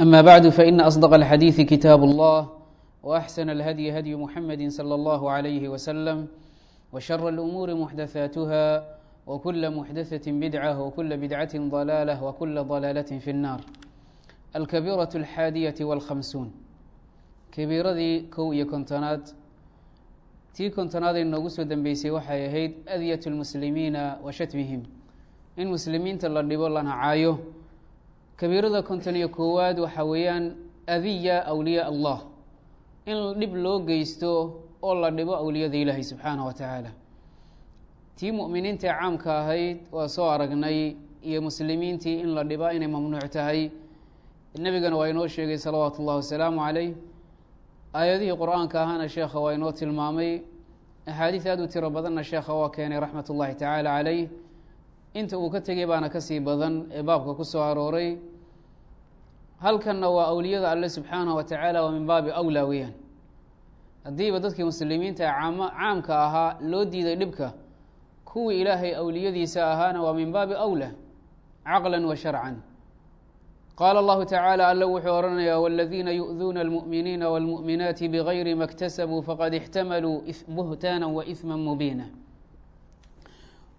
أما بعد فإن أصدق الحديث كتاب الله وأحسن الهدي هدي محمد صلى الله عليه وسلم وشر الأمور محدثاتها وكل محدثة بدعة وكل بدعة ضلالة وكل ضلالة في النار الكبيرة الحادية والخمسون kabiiradii kow iyo kontonaad tii kontonaad ay noogu soo dambeysay waxay ahayd adyat lmuslimiina wa shatmihim in muslimiinta la dhibo lana caayo kabiirada konton iyo koowaad waxaa weeyaan adiya awliyaa allah. In dhib loo geysto oo la dhibo awliyada ilaahay subxaanah wa tacaala tii mu'miniinta caamka ahayd waa soo aragnay iyo muslimiintii in la dhiba inay mamnuuc tahay. Nebigana waa inoo sheegay salawaatu ullahi wasalaamu caleyh aayadihii qur'aanka ahaana sheekha waa inoo tilmaamay. Axaadiis aad u tiro badanna sheekha waa keenay raxmat ullahi tacaala caleyh inta uu ka tegay baana kasii badan ee baabka ku soo arooray halkanna waa awliyada alle subxaanah wa tacaala waa min baabi awlaa weeyaan haddiiba dadkii muslimiinta caam caamka ahaa loo diiday dhibka kuwii ilaahay awliyadiisa ahaana waa min baabi awlaa caqlan wa sharcan qaala allahu tacaala alle wuxuu odhanayaa waladiina yu'duuna almu'miniina wاlmu'minaati bigayri ma اktasabuu faqad ixtamaluu buhtaana waإثma mubiina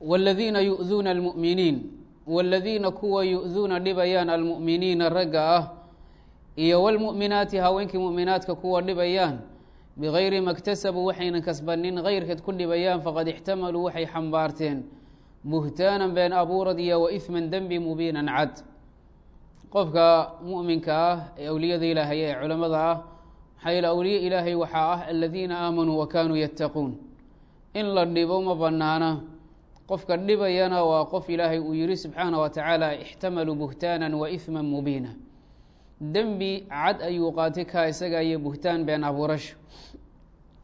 wاladiina yu'duuna almu'miniin wاladiina kuwa yu'duuna dhibayaan almu'miniina ragga ah iyo wاlmu'minaati haweenkii mu'minaadka kuwa dhibayaan bigayri ma اktasabuu waxaynan kasbanin gayrkeed ku dhibayaan faqad ixtamaluu waxay xambaarteen buhtaanan been abuurad iyo waإثman dembi mubiinan cad qofka muminka ah ee awliyada ilaahay ee culamada ah maxaa yeele awliye ilaahay waxaa ah aladiina aamanuu wa kaanuu yattaquun in la dhibo ma banaana qofka dhibayana waa qof ilaahay uu yihi subxaana wa tacaala ixtamaluu buhtaanan wa ihman mubiina. Dembi cad ayuu qaatay ka isaga iyo buhtaan been abuurasho.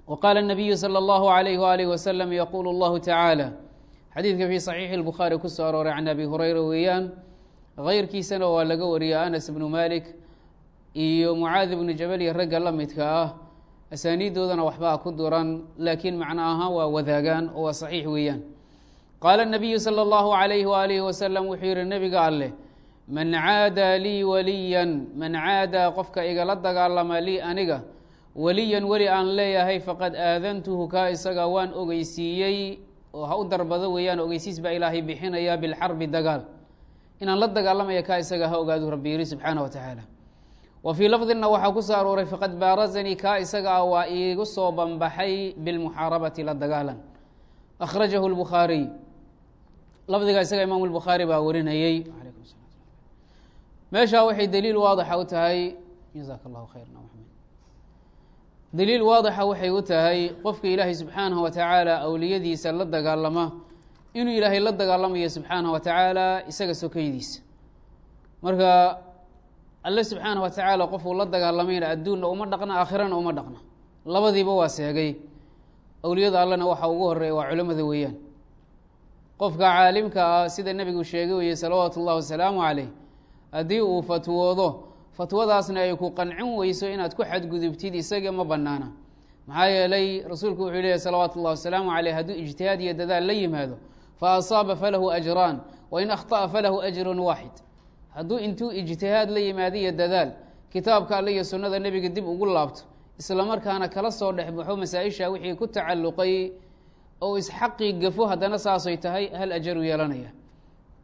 Wa qaala nabiyu sala allahu alayh waalihi wasalam yaquulu llahu tacaala xadiidka fii saxiixi lbukhaari ku soo arooray can abi hureyra weeyaan keyrkiisana waa laga wariyay anas bnu malik iyo mucaadi bnu jabal iyo ragga la midka ah. Asaaniidoodana waxbaa ku duran laakiin macno ahaan waa wadaagaan oo waa saxiix weeyaan qaala nabiyu sala allahu alayhi waalihi wasalam wuxuu yihi nebiga alleh man caadaa lii waliyan man caadaa qofka igala dagaalama lii aniga weliyan weli aan leeyahay faqad aadantuhu kaa isaga waan ogeysiiyey oo ha u darbado weeyaan ogeysiis baa ilaahay bixinaya bilxarbi dagaal inaan la dagaalamaya kaa isaga ha ogaadu rabbi yihi subxaana wa tacaala wa fii lafdina waxaa ku soo arooray faqad baarazanii kaa isaga ah waa iigu soo banbaxay bilmuxaarabati la dagaalan akhrajahu lbukhaariy lafdiga isaga imaam lbukhaari baa warinayey meeshaa waxay daliil waadixa u tahay. Jazaak allahu khayr maxamed daliil waadixa waxay u tahay qofka ilaahay subxaanahu wa tacaala awliyadiisa la dagaalama inuu ilaahay la dagaalamayo subxaanah wa tacaala isaga sokaydiisa marka alle subxaanah wa tacaala qofuu la dagaalamayna adduunna uma dhaqna aakhirana uma dhaqna. Labadiiba waa seegay. Awliyada allena waxa ugu horreeya waa culamada weeyaan qofka caalimka ah sida nebigu sheegay weye salawaatu ullahi wasalaamu caleyh haddii uu fatwoodo fatwadaasna ay ku qancin weyso inaad ku xadgudubtid isaga ma banaana maxaa yeelay rasuulku wuxuu leeyahy salawaatu ullahi wasalaamu caleyh hadduu ijtihaad iyo dadaal la yimaado faasaaba falahu ajraan wain akhطa'a falahu ajrun waaxid hadduu intuu ijtihaad la yimaado iyo dadaal kitaabka alle iyo sunnada nebiga dib ugu laabto isla markaana kala soo dhexbaxo masaa-isha wixii ku tacalluqay oo isxaqii gafo haddana saasay tahay hal ajaru yeelanaya.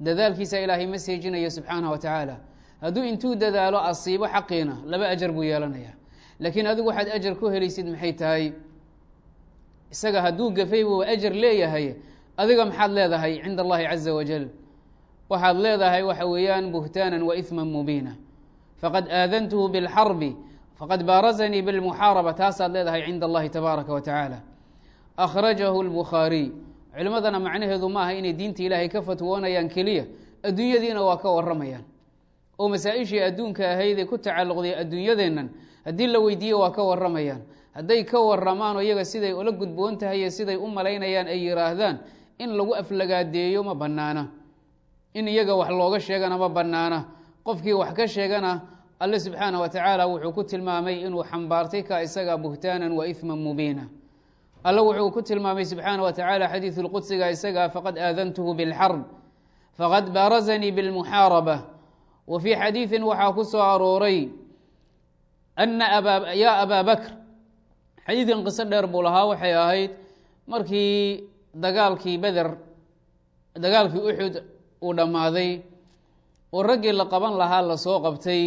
Dadaalkiisa ilaahay ma seejinayo subxaanah wa tacaala hadduu intuu dadaalo asiibo xaqiina laba ajar buu yeelanaya. Laakiin adigu waxaad ajar ku helaysid maxay tahay? Isaga hadduu gafay buu ajar leeyahay adiga maxaad leedahay? Cinda allahi caza wajal waxaad leedahay waxa weeyaan buhtaanan wa ihman mubiina. Faqad aadantuhu bilxarbi faqad baarazanii bilmuxaaraba taasaad leedahay cinda allahi tabaaraka wa tacaala akhrajahu lbukhaariy culimmadana macnaheedu ma aha inay diinta ilaahay ka fatwoonayaan keliya adduunyadiina waa ka waramayaan oo masaa-ishii adduunka ahaydee ku tacalluqday adduunyadeennan haddii la weydiiye waa ka waramayaan hadday ka waramaan oo iyaga siday ula gudboon tahay iyo siday u malaynayaan ay yidhaahdaan in lagu aflagaadeeyo ma bannaana in iyaga wax looga sheegana ma bannaana qofkii wax ka sheegana alle subxaanah wa tacaala wuxuu ku tilmaamay inuu xambaartay ka isaga buhtaanan wa ihman mubiina alle wuxuu ku tilmaamay subxaana wa tacaala xadiidu lqudsiga isaga faqad aadantuhu bilxarb faqad baarazanii bilmuxaaraba. Wa fii xadiidin waxaa ku soo arooray ana yaa abaa bakr xadiidkan qiso dheer buu lahaa waxay ahayd markii dagaalkii beder dagaalkii uxud uu dhammaaday oo raggii la qaban lahaa la soo qabtay.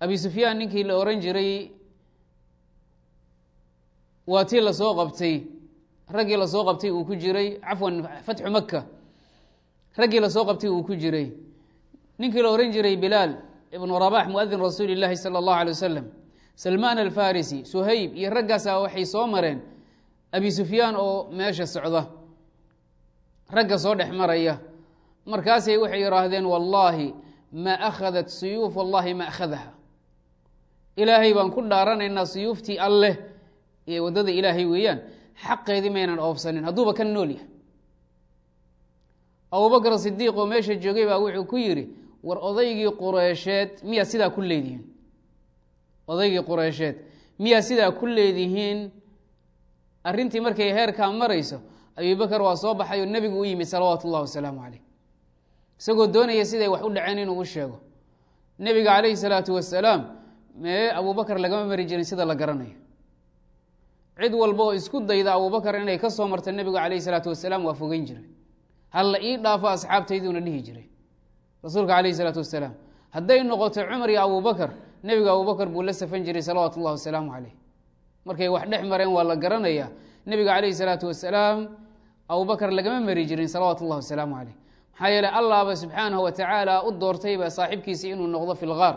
Abi sufyaan ninkii la oran jiray waa tii la soo qabtay. Raggii la soo qabtay uu ku jiray. Cafwan fatxu maka raggii la soo qabtay uu ku jiray. Ninkii la oran jiray bilaal ibnu rabax muadin rasuuli llaahi sala allahu alay wasalam salmaan alfarisi suhayb iyo raggaasa waxay soo mareen abi sufyaan oo meesha socda. Ragga soo dhex maraya. Markaasay waxay yidhaahdeen wallaahi maa akhadat suyuuf allahi ma akhadaha ilaahay baan ku dhaaranaynaa suyuuftii alleh iyo waddada ilaahay weeyaan xaqeedii maynan oobsanin hadduuba ka nool yahay. Abubakr sidiiq oo meesha joogay baa wuxuu ku yidhi war odaygii qureysheed miyaa sidaa ku leedihiin? Odaygii qureysheed miyaa sidaa ku leedihiin? Arrintii markay heerkaa marayso abubakar waa soo baxay oo nebigu u yimid salawaatu ullahi wasalaamu caleyh isagoo doonaya siday wax u dhaceen inuu u sheego. Nebiga calayhi salaatu wasalaam mee abubakar lagama mari jirin sida la garanayo cid walba oo isku dayda abubakar inay ka soo marta nebigu calayhi salaatu wasalaam waa fogeyn jiray. Halla ii dhaafo asxaabtayduuna dhihi jiray. Rasuulka calayhi salaatu wasalaam hadday noqoto cumar iyo abubakar nebigu abubakar buu la safan jiray salawaatu ullahi wasalaamu caleyh markay wax dhex mareen waa la garanayaa nebiga calayhi salaatu wasalaam abubakar lagama mari jirin salawaatu wasalaamu caleyh maxaa yeele allahba subxaanahu wa u doortayba saaxibkiisi inuu noqdo fi lgaar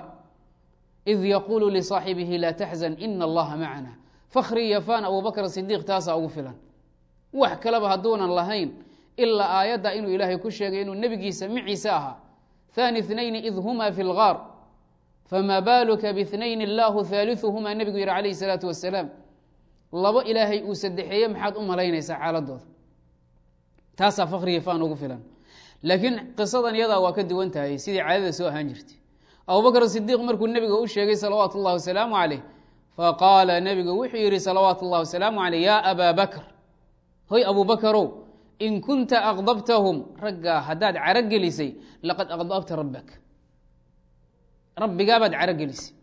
id yaquulu lisaaxibihi laa taxzan ina allaha macana fakri iyo fan abubakr sidiiq taasaa ugu filan. Wax kaleba hadduunan lahayn ilaa aayadda inuu ilaahay ku sheegay inuu nebigiisa miciise ahaa. Thani ithnayni id huma fi lgaar famaa baaluka biithnayni illaahu haaliuhumaa nebigu yihi calayhi salaatu wasalaam labo ilaahay uu sadexeeye maxaad u malaynaysaa xaaladooda. Taasaa fakriya fan ugu filan. Laakiin qisadan iyadaa waa ka duwan tahay sidii caadada soo ahaan jirtay. Abubakr sidiiq markuu nebiga u sheegay salawaatu ullahi wasalaamu caleyh faqaala nebigu wuxuu yihi salawaatu ullahi wasalaamu caleyh yaa abaa bakr. Hoy abubakarow in kunta aqdabtahum raggaa haddaad caro gelisay laqad aqdabta rabbak. Rabbigaabaad caro gelisay.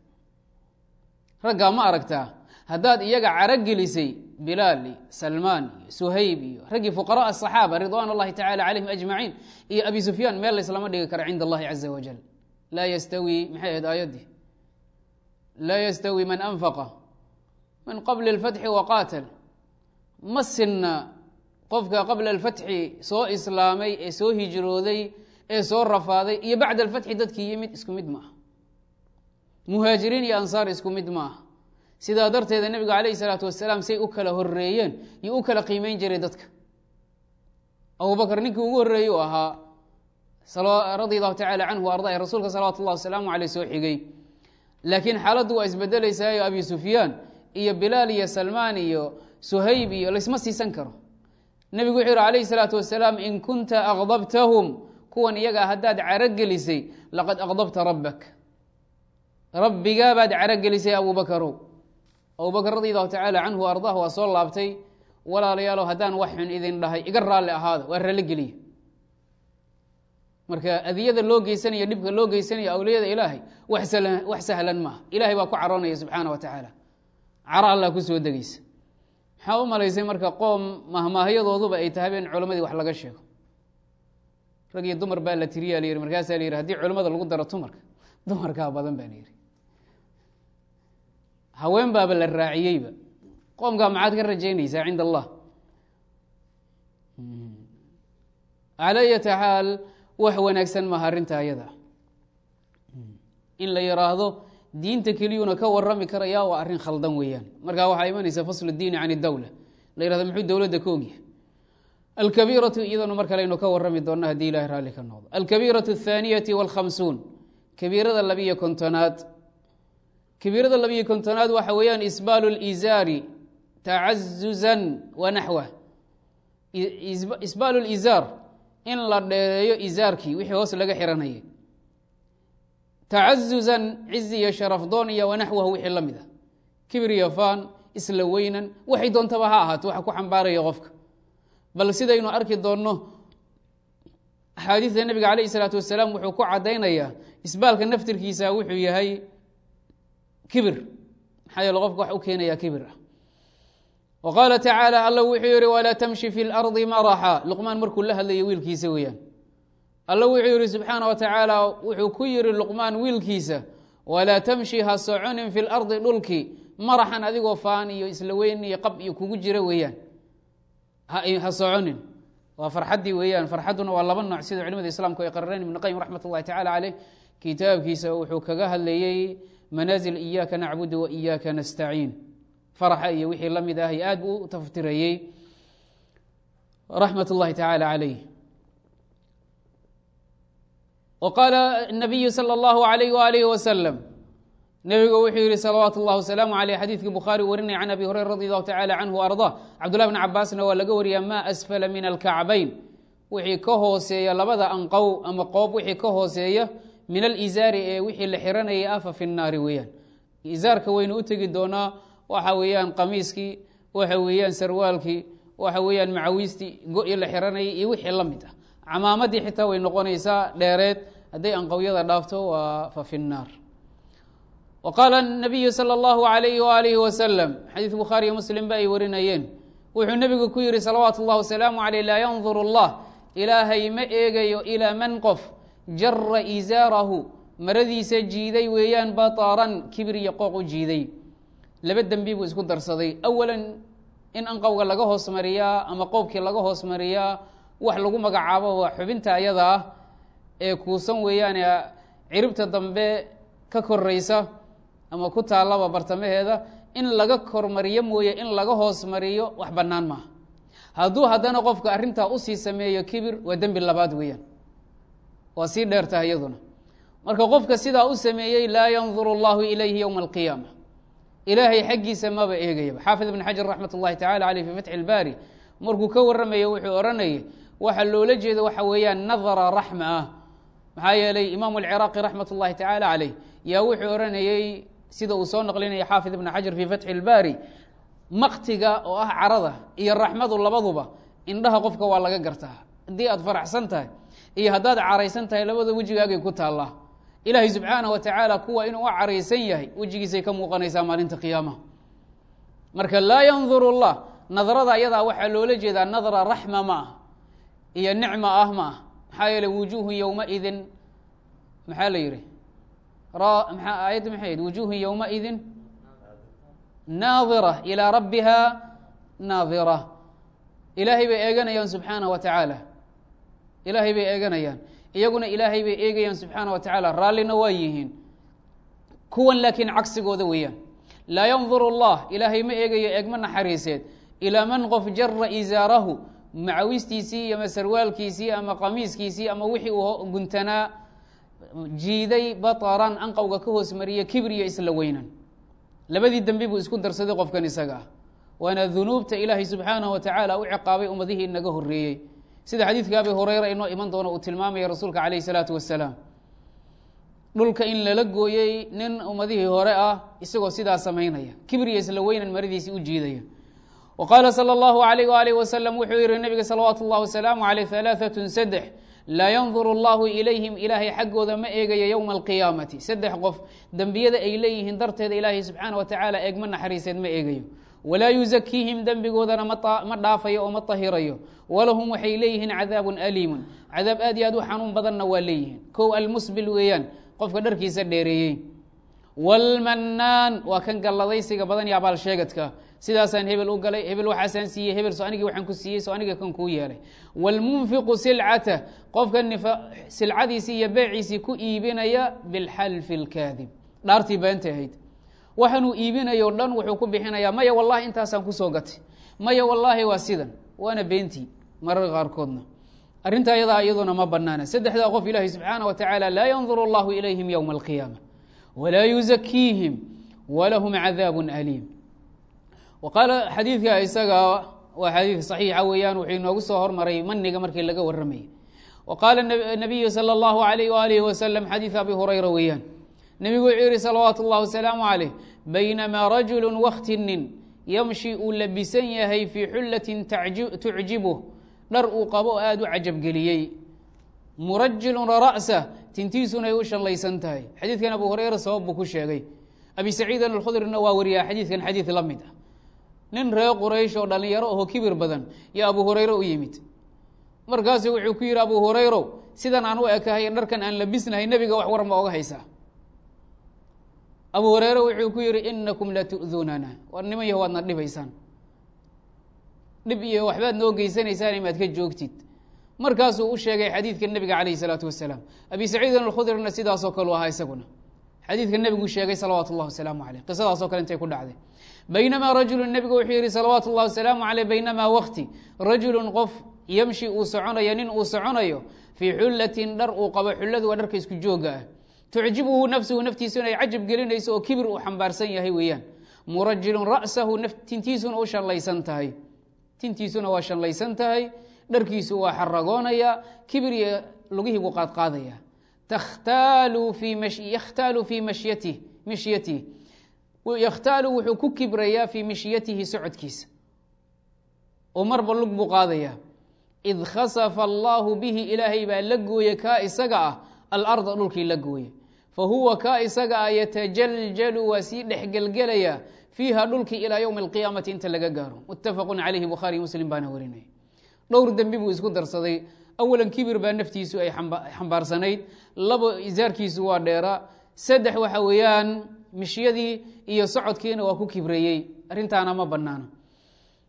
Raggaa ma aragtaa haddaad iyaga caro gelisay bilaal iyo salmaan iyo suhayb iyo raggii fuqaraa asaxaaba ridwaan allahi tacala calayhim ajmaciin iyo abi sufyaan meel layslama dhigi kara cinda allahi caza wajal laa yastawi maxay ahayd aayaddii laa yastawi man anfaqa min qabli اlfatxi waqaatal ma sinna qofka qabla alfatxi soo islaamay ee soo hijrooday ee soo rafaaday iyo bacda alfatxi dadkii yimid isku mid ma aha muhaajiriin iyo ansaar isku mid ma aha sidaa darteeda nebigu calayhi salaatu wasalaam say u kala horeeyeen iyo u kala qiimeyn jiray dadka abubakr ninkii ugu horreeyey u ahaa radia allahu tacala canhu arda ee rasuulka soo xigay laakiin xaaladdu waa isbedelaysayo abi sufyaan iyo bilaal iyo salmaan iyo suhayb iyo laysma siisan karo. Nebigu wuxuu yihi calayhi salaatu wasalaam in kunta aqdabtahum kuwan iyagaa haddaad caro gelisay laqad aqdabta rabbak. Rabbigaabaad caro gelisay abubakarow abubakr radi allahu tacaala canhu ardah waa soo laabtay walaalayaalow haddaan wax xun idin dhahay iga raalli ahaada waa raalli geliya marka adiyada loo geysanayo dhibka loo geysanayo awliyada ilaahay wax sahlan maaha. Ilahay baa ku caroonaya subxaana wa tacaala. Caro allah ku soo maxaa u malaysay marka qoom mahmaahyadooduba ay tahay in culammadii wax laga sheego? Rag iyo dumar baa la tiriyaa layidhi markaasaa la yidhi haddii culimmada lagu daro dumarka dumarkaa badan baa la yidhi. Haween baaba la raaciyeyba. Qoomkaa maxaad ka rajaynaysaa cinda allah calaa yati xaal wax wanaagsan maaha arrinta ayada. In la yiraahdo diinta keliyuuna ka warami karaya waa arrin khaldan weeyaan. Markaa waxaa imanaysa fasl diini can dowla la yiraahdo muxuu dowladda ka ogyahay? Alkabiiratu iyadanu mar kale aynu ka warami doona haddii ilahay raalli ka noqdo. Alkabiiratu athaaniyati walkhamsuun. Kabiirada labiyo kontonaad. Kabiirada labiyo kontonaad waxa weeyaan isbaalu lizaari tacazuzan wa naxwa isbaalu lizaar in la dheereeyo izaarkii wixii hoos laga xiranayay. Tacazuzan cizi iyo sharafdoon iyo wanaxwahu wixii la mid a kibir faan isla weynan waxay doontaba ha ahaato waxa ku xambaaraya qofka. Bal sidaynu arki doonno axaadiidta nebiga calayh isalaatu wasalaam wuxuu ku caddaynayaa isbaalka naftirkiisa wuxuu yahay kibir. Maxaa yeele qofka wax u keenaya kibir ah qaala tacaala alla wuxuu yihi walaa tamshi fi lardi maraxa luqmaan markuu la hadlayo wiilkiisa weeyaan alla wuxuu yihi subxaana wa tacaala wuxuu ku yihi luqmaan wiilkiisa walaa tamshi ha soconin fi lardi dhulki maraxan adigoo faan iyo isla weyn iyo qab iyo kugu jira weeyaan ha soconin waa farxaddii weeyaan farxadduna waa laba nooc sida culimada islaamku ay qarareen ibn qayim raxmat ullahi tacala caleyh kitaabkiisa wuxuu kaga hadlayey manaasil iyaaka nacbudu wa iyaaka nastaciin faraxa iyo wixii la mid ahay aad buu u taftirayey raxmat ullahi tacaala caleyh wa qaala nabiyu sala allahu alayh waalihi wasalam nebigu wuxuu yihi salawaatu اllah wasalaamu aleyh xadiidkii bukhaari warinaya can abi hureyra radi allahu tacala canhu arda cabdullahi bn cabaasna waa laga wariyaa ma asfala min alkacbayn? Wixii ka hooseeya labada anqow ama qoob wixii ka hooseeya min alizaari ee wixii la xiranayay afa fi weeyaan. Izaarka waynu u tegi doonaa waxa weeyaan qamiiskii waxa weeyaan sarwaalkii waxa weeyaan macawiistii go-i la xiranayay iyo wixii la mid ah. Camaamadii xitaa way noqonaysaa dheereed. Hadday anqowyada dhaafto waa fa fi wa qaala nabiyu sala allahu alayhi waalihi wasalam xadiid bukhaariyo muslim ba ay warinayeen. Wuxuu nebigu ku yihi salawaatu اllah wasalaamu aleyh laa yanduru allah ilaahay ma eegayo ilaa man qof jara izaarahu maradiisa jiiday weeyaan bataaran kibir iyo u jiiday laba dembi buu isku darsaday. Awalan in anqowga laga hoos mariyaa ama qoobkii laga hoos mariyaa wax lagu magacaabo waa xubinta ayada ah ee kuusan weeyaane ciribta dambe ka koraysa ama ku taallaba bartamaheeda. In laga kormariyo mooye in laga hoos mariyo wax bannaan maaha. Hadduu haddana qofka arrintaa u sii sameeyo kibir waa dembi labaad weeyaan. Waa sii dheertaha iyaduna. Marka qofka sidaa u sameeyey laa yanduru allahu ilayhi yowma alqiyaama ilaahay xaggiisa maba eegayaba xaafid ibn xajar raxmat ullahi tacala caleyh fi fatxi ilbaari markuu ka warramaya wuxuu odhanayay waxa loola jeeda waxa weeyaan nadara raxma ah. Maxaa yeelay imaamu alciraaqi raxmat ullahi tacaala caleyh yaa wuxuu odhanayey sida uu soo naqlinaya xaafid ibn xajar fi fatxi ilbaari maktiga oo ah carada iyo raxmadu labaduba indhaha qofka waa laga gartaa. Haddii aad faraxsan tahay iyo haddaad caraysan tahay labada wejigaagay ku taallaa ilaahay subxaanah wa tacaala kuwa inuu u caraysan yahay wejigiisay ka muuqanaysaa maalinta qiyaamaha. Marka laa yanduru llah nadrada ayadaa waxaa loola jeedaa nadra raxma ma ah iyo nicma ah ma ah. Maxaa yeeley wujuuhu yowmaidin maxaa la yihi aayadda maxay ahayd? Wujuuhu yowmaidin naadira ilaa rabbiha naadira. Ilaahay bay eeganayaan subxaanah wa ilaahay bay eeganayaan iyaguna ilaahay bay eegayaan subxaana wa tacaala raallina waa yihiin. Kuwan laakiin cagsigooda weeyaan. Laa yanduru allah ilaahay ma eegayo eegma naxariiseed. Ilaa man qof jara izaarahu macawistiisii ama sarwaalkiisii ama qamiiskiisii ama wixii uu guntanaa jiiday bataran anqowga ka hoos mariya kibir isla weynan. Labadii dembi buu isku darsaday qofkan isaga ah. Waana dunuubta ilaahay subxaanahu wa tacaala u ciqaabay ummadihii inaga horreeyey sida xadiidka abi hureyra inoo iman doono uu tilmaamaya rasuulka calayh isalaatu wasalaam dhulka in lala gooyey nin ummadihii hore ah isagoo sidaa samaynaya. Kibriya isla weynan maradiisii u jiidaya. Wa qaala sala allahu alayh waalih wasalam wuxuu yihi nabiga salawaatu اllah wasalaamu aleyh halaaatun saddex laa yanduru allahu ilayhim ilaahay xaggooda ma eegayo yowma alqiyaamati. Saddex qof dembiyada ay leeyihiin darteeda ilaahay subxaana wa tacaala eegma naxariiseed ma eegayo walaa yuzakiihim dembigoodana ma dhaafayo oo ma tahirayo. Walahum waxay leeyihiin cadaabun aliimun. Cadaab aad iyo aad u xanuun badanna waa leeyihiin. Kow almusbil weeyaan qofka dharkiisa dheereeyey. Wlmannaan waa kan galladaysiga badan iyo abaalsheegadka sidaasaan hebel u galay hebel waxaasaan siiyey hebel so anigii waxaan ku siiyey so aniga kan kuu yeelay. Wاlmunfiqu silcata qofka silcadiisii iyo beeciisii ku iibinaya bilxalfi اlkaadib dhaartii beenta ahayd waxaanuu iibinayo dhan wuxuu ku bixinayaa maya wallahi intaasaan ku soo gatay. Maya wallaahi waa sidan. Waana beentii mararka qaarkoodna. Arrinta ayadaa iyaduna ma banaana saddexdaa qof ilaahi subxaana wa tacaala laa yandur allahu ilayhim ywma alqiyaama walaa yuzakiihim walahum cadaabu aliim. Qaala xadiidka isaga waa xadiid saxiixa weeyaan wuxuu inoogu soo hormaray maniga markii laga waramayay wa nabiyu sala allahu alayh waalihi wasalam xadiid abi hurayra weeyaan. Nebigu wuxuu yihi salawaatu اllah wasalaamu calayh baynamaa rajulu wakti nin yamshi uu labisan yahay fii xullatin tucjibuh dhar uu qabo oo aada u cajabgeliyey murajilun ra'sa tintiisuna ay u shallaysan tahay xadiidkan abu hureyra sabab buu ku sheegay abi saciidin alkhudrina waa wariyaa xadiidkan xadiid la mid ah nin reer quraysh oo dhallinyaro aho kibir badan yo abu hureyre u yimid markaasu wuxuu ku yidhi abu hureyrow sidan aan u ekahay dharkan aan labisnahay nebiga wax war ma oga haysaa abu hureyre wuxuu ku yihi inakum latu'duunana war niman yah waadna dhibaysaan. Dhib iyo waxbaad noo geysanaysaan imaad ka joogtid. Markaasuu u sheegay xadiidka nebiga calayh isalaatu wasalaam. Abi saciidin alkhudrina sidaasoo kale ahaa isaguna. Xadiidka nebiguu sheegay salawaatu اllah wasalaamu aleyh qisadaasoo kale intay ku dhacday. Baynamaa rajulu nebigu wuxuu yihi salawaatu اllah wasalaamu aleyh baynamaa wakti rajulun qof yamshi uu soconayo nin uu soconayo fii xullatin dhar uu qabo xulladu waa dharka isku jooga ah tucjibuhu nafsuhu naftiisu inay cajab gelinayso oo kibir uu xambaarsan yahay weeyaan. Murajilun ra'sahu tintiisuna u shallaysan tahay. Tintiisuna waa shallaysan tahay dharkiisu waa xaragoonaya kibir iyo lugihii buu qaadqaadaya. Yakhtaalu fii mashyatih mishyatih yakhtaalu wuxuu ku kibrayaa fii mishyatihi socodkiisa. Oo marba lug buu qaadaya id khasafa allaahu bihi ilaahay baa la gooye kaa isaga ah alarda dhulkii la gooye fa huwa kaa isaga ah yatajaljalu waa sii dhexgelgelaya fiiha dhulkii ilaa ywmi alqiyaamati inta laga gaaro. Muttafaqu calayhi bukhaariy muslim baana warinaya dhowr dembi buu isku darsaday. Awalan kibir baa naftiisu ay xambaarsanayd labo isaarkiisu waa dheera. Saddex waxa weeyaan mishyadii iyo socodkiina waa ku kibreeyey. Arrintaana ma banaana